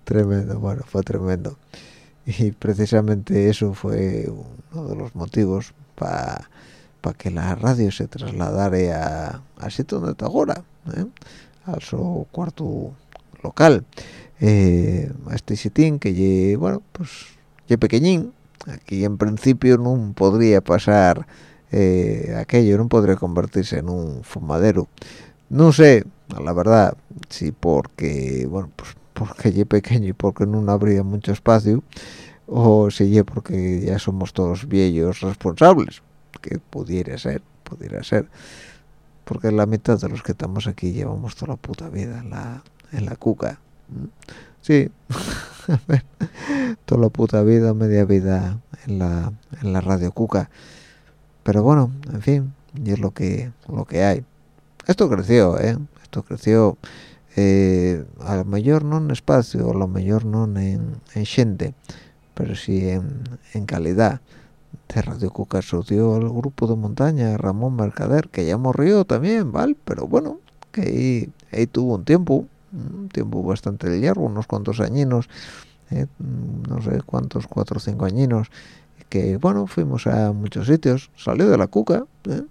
Tremendo bueno fue tremendo. Y precisamente eso fue uno de los motivos para para que la radio se trasladara a, al sitio donde está ahora, ¿eh? a su cuarto local. Eh, a este sitín que ye, bueno, pues ye pequeñín, aquí en principio no podría pasar eh, aquello, no podría convertirse en un fumadero. No sé, la verdad, si porque, bueno, pues porque ye pequeño y porque no habría mucho espacio, o si ye porque ya somos todos viejos responsables que pudiera ser, pudiera ser, porque la mitad de los que estamos aquí llevamos toda la puta vida en la, en la cuca. Sí, toda la puta vida, media vida en la, en la radio cuca. Pero bueno, en fin, y es lo que, lo que hay. Esto creció, ¿eh? Esto creció eh, a lo mejor no en espacio, a lo mejor no en, en gente, pero sí en, en calidad de Radio Cuca dio el grupo de montaña Ramón Mercader que ya murió también vale pero bueno que ahí, ahí, tuvo un tiempo un tiempo bastante largo unos cuantos añinos eh, no sé cuántos cuatro o cinco añinos que bueno fuimos a muchos sitios salió de la Cuca ¿eh?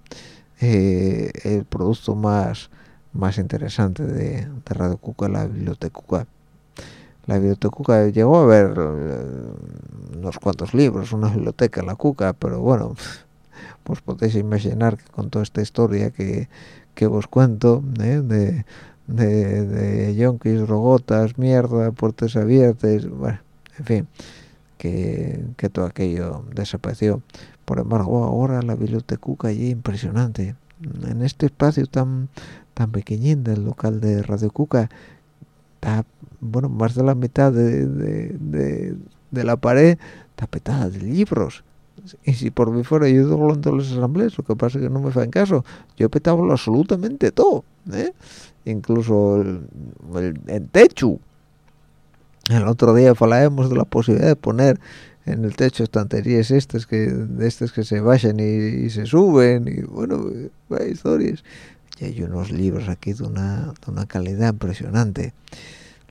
Eh, el producto más más interesante de, de Radio Cuca la biblioteca Cuca la biblioteca llegó a ver eh, unos cuantos libros, una biblioteca la cuca, pero bueno, pues podéis imaginar que con toda esta historia que, que os cuento, ¿eh? de, de, de yonkis, rogotas, mierda, puertas abiertas, bueno, en fin, que, que todo aquello desapareció. Por embargo, ahora la biblioteca allí impresionante. En este espacio tan tan pequeñín del local de Radio Cuca, está bueno más de la mitad de, de, la pared tapetada de libros. Y si por mí fuera yo todas las asambleas lo que pasa es que no me en caso. Yo petaba absolutamente todo ¿eh? incluso el, techo. El otro día hablábamos de la posibilidad de poner en el techo estanterías estas que estas que se bajan y, y se suben y bueno hay historias y hay unos libros aquí de una, de una calidad impresionante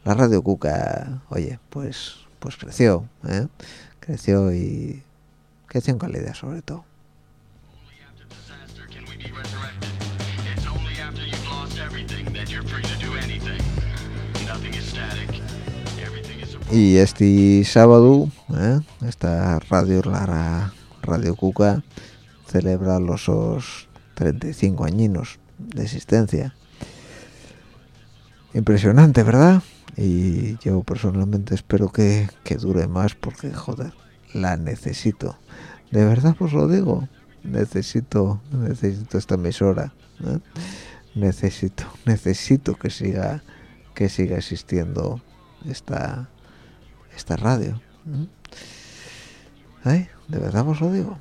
la radio cuca oye pues pues creció ¿eh? creció y creció en calidad sobre todo y este sábado ¿eh? esta radio la radio cuca celebra los 35 añinos de existencia. Impresionante verdad y yo personalmente espero que, que, dure más porque joder la necesito. De verdad os lo digo necesito necesito esta emisora ¿eh? necesito necesito que siga que siga existiendo esta esta radio ¿Eh? de verdad os lo digo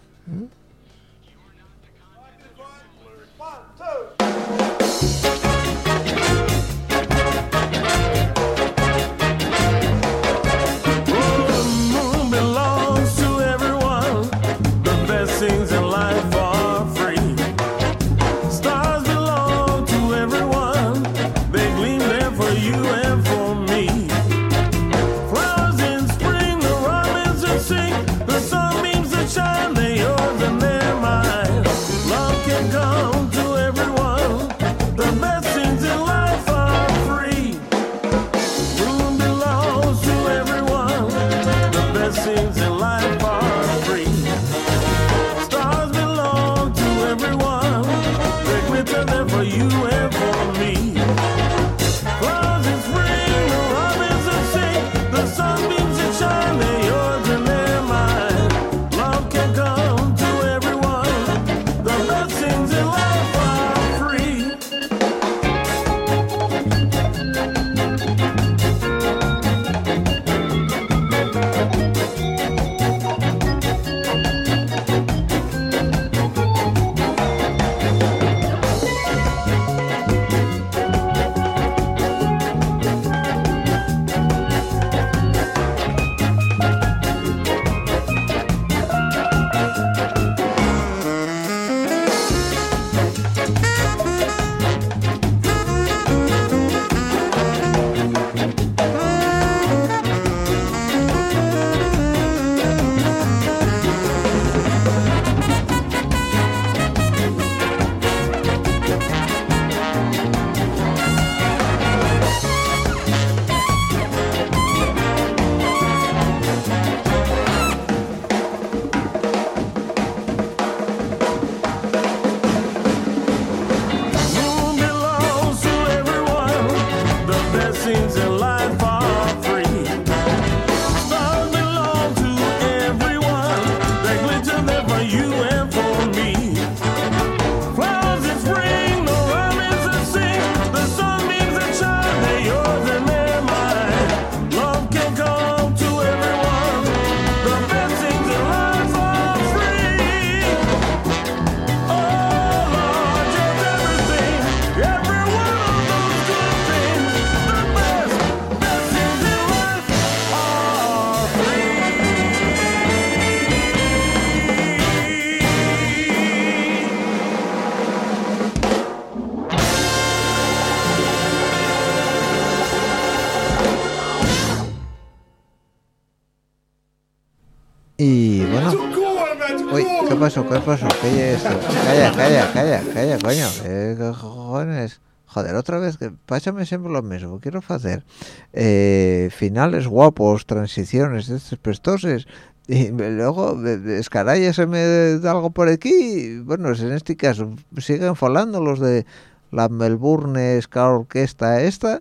uy, ¿qué pasó? ¿Qué pasó? ¿Qué es esto? Calla, calla, calla, calla, coño. ¿Qué cojones? Joder, otra vez, que pásame siempre lo mismo. Quiero hacer eh, finales guapos, transiciones de estos prestoses. Y luego, escaraya se me da algo por aquí. Bueno, en este caso, siguen falando los de la Melbourne Ska Orquesta esta.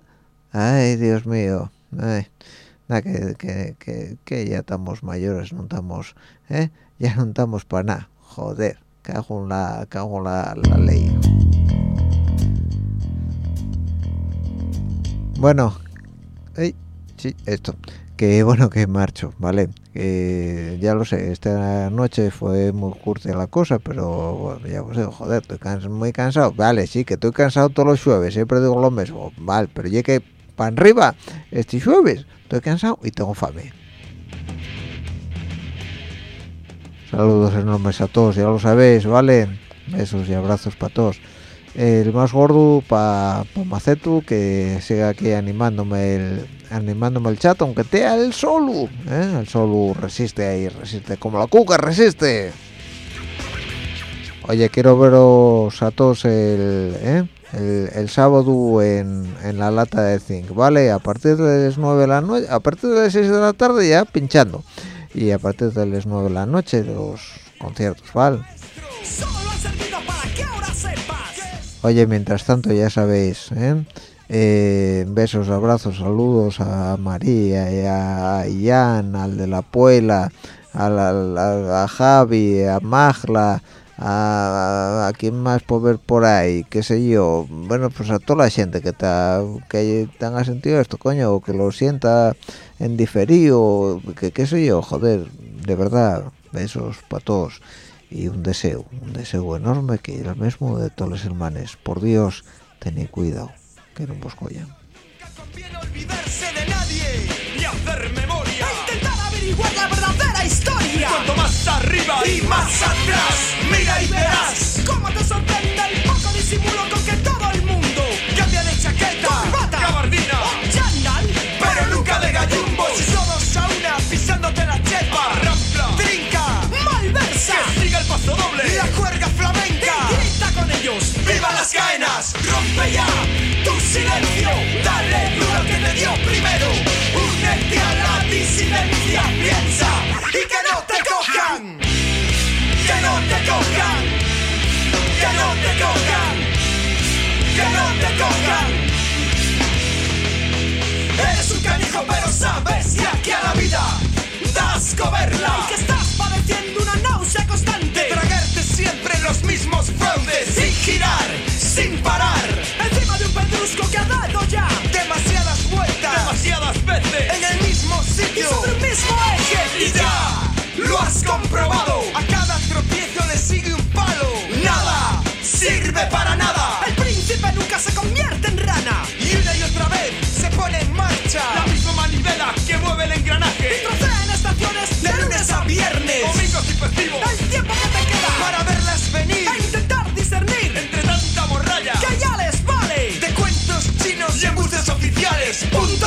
Ay, Dios mío. Ay. Que, que, que, ya estamos mayores, no estamos, ¿eh? Ya no estamos para nada. Joder, cago en la, cago en la, ley. Bueno, sí, esto, que bueno que marcho, ¿vale? Que ya lo sé, esta noche fue muy curta la cosa, pero bueno, ya os digo, joder, estoy muy cansado. Vale, sí, que estoy cansado todos los jueves, siempre digo lo mismo, vale, pero que para arriba, este jueves, estoy cansado y tengo fame. Saludos enormes a todos, ya lo sabéis, ¿vale? Besos y abrazos para todos el más gordo para pa Macetu que siga aquí animándome el animándome el chat aunque esté el solo ¿eh? el solo resiste ahí resiste como la cuca resiste oye quiero veros a todos el, ¿eh? el, el, sábado en, en, la lata de zinc vale a partir de las 9 de la noche a partir de las 6 de la tarde ya pinchando y a partir de las 9 de la noche los conciertos vale Oye, mientras tanto ya sabéis, ¿eh? Eh, besos, abrazos, saludos a María y a Ian, al de la Puela, a, la, a Javi, a Magla, a, a, quien más por ver por ahí, qué sé yo, bueno, pues a toda la gente que está que tenga sentido esto, coño, o que lo sienta en diferido, que qué sé yo, joder, de verdad, besos para todos y un deseo, un deseo enorme que el mismo de todos los hermanos. Por Dios, tened cuidado, que no vos collan. olvidarse de nadie y hacer memoria. E intentar averiguar la verdadera historia. Arriba y más atrás, mira y verás cómo te sorprende el poco disimulo con que todo el mundo cambia de chaqueta, corbata, gabardina o chándal, pero nunca de gallumbos. Y todos a una pisándote la chepa, rampla, trinca, malversa, que siga el paso doble, la juerga flamenca, y grita con ellos, viva las caenas, rompe ya tu silencio, dale duro que te dio primero, únete a la disidencia, piensa y que no te cojan, cojan, que no te cojan, que no te cojan. Eres un canijo pero sabes que aquí a la vida das coberla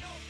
No.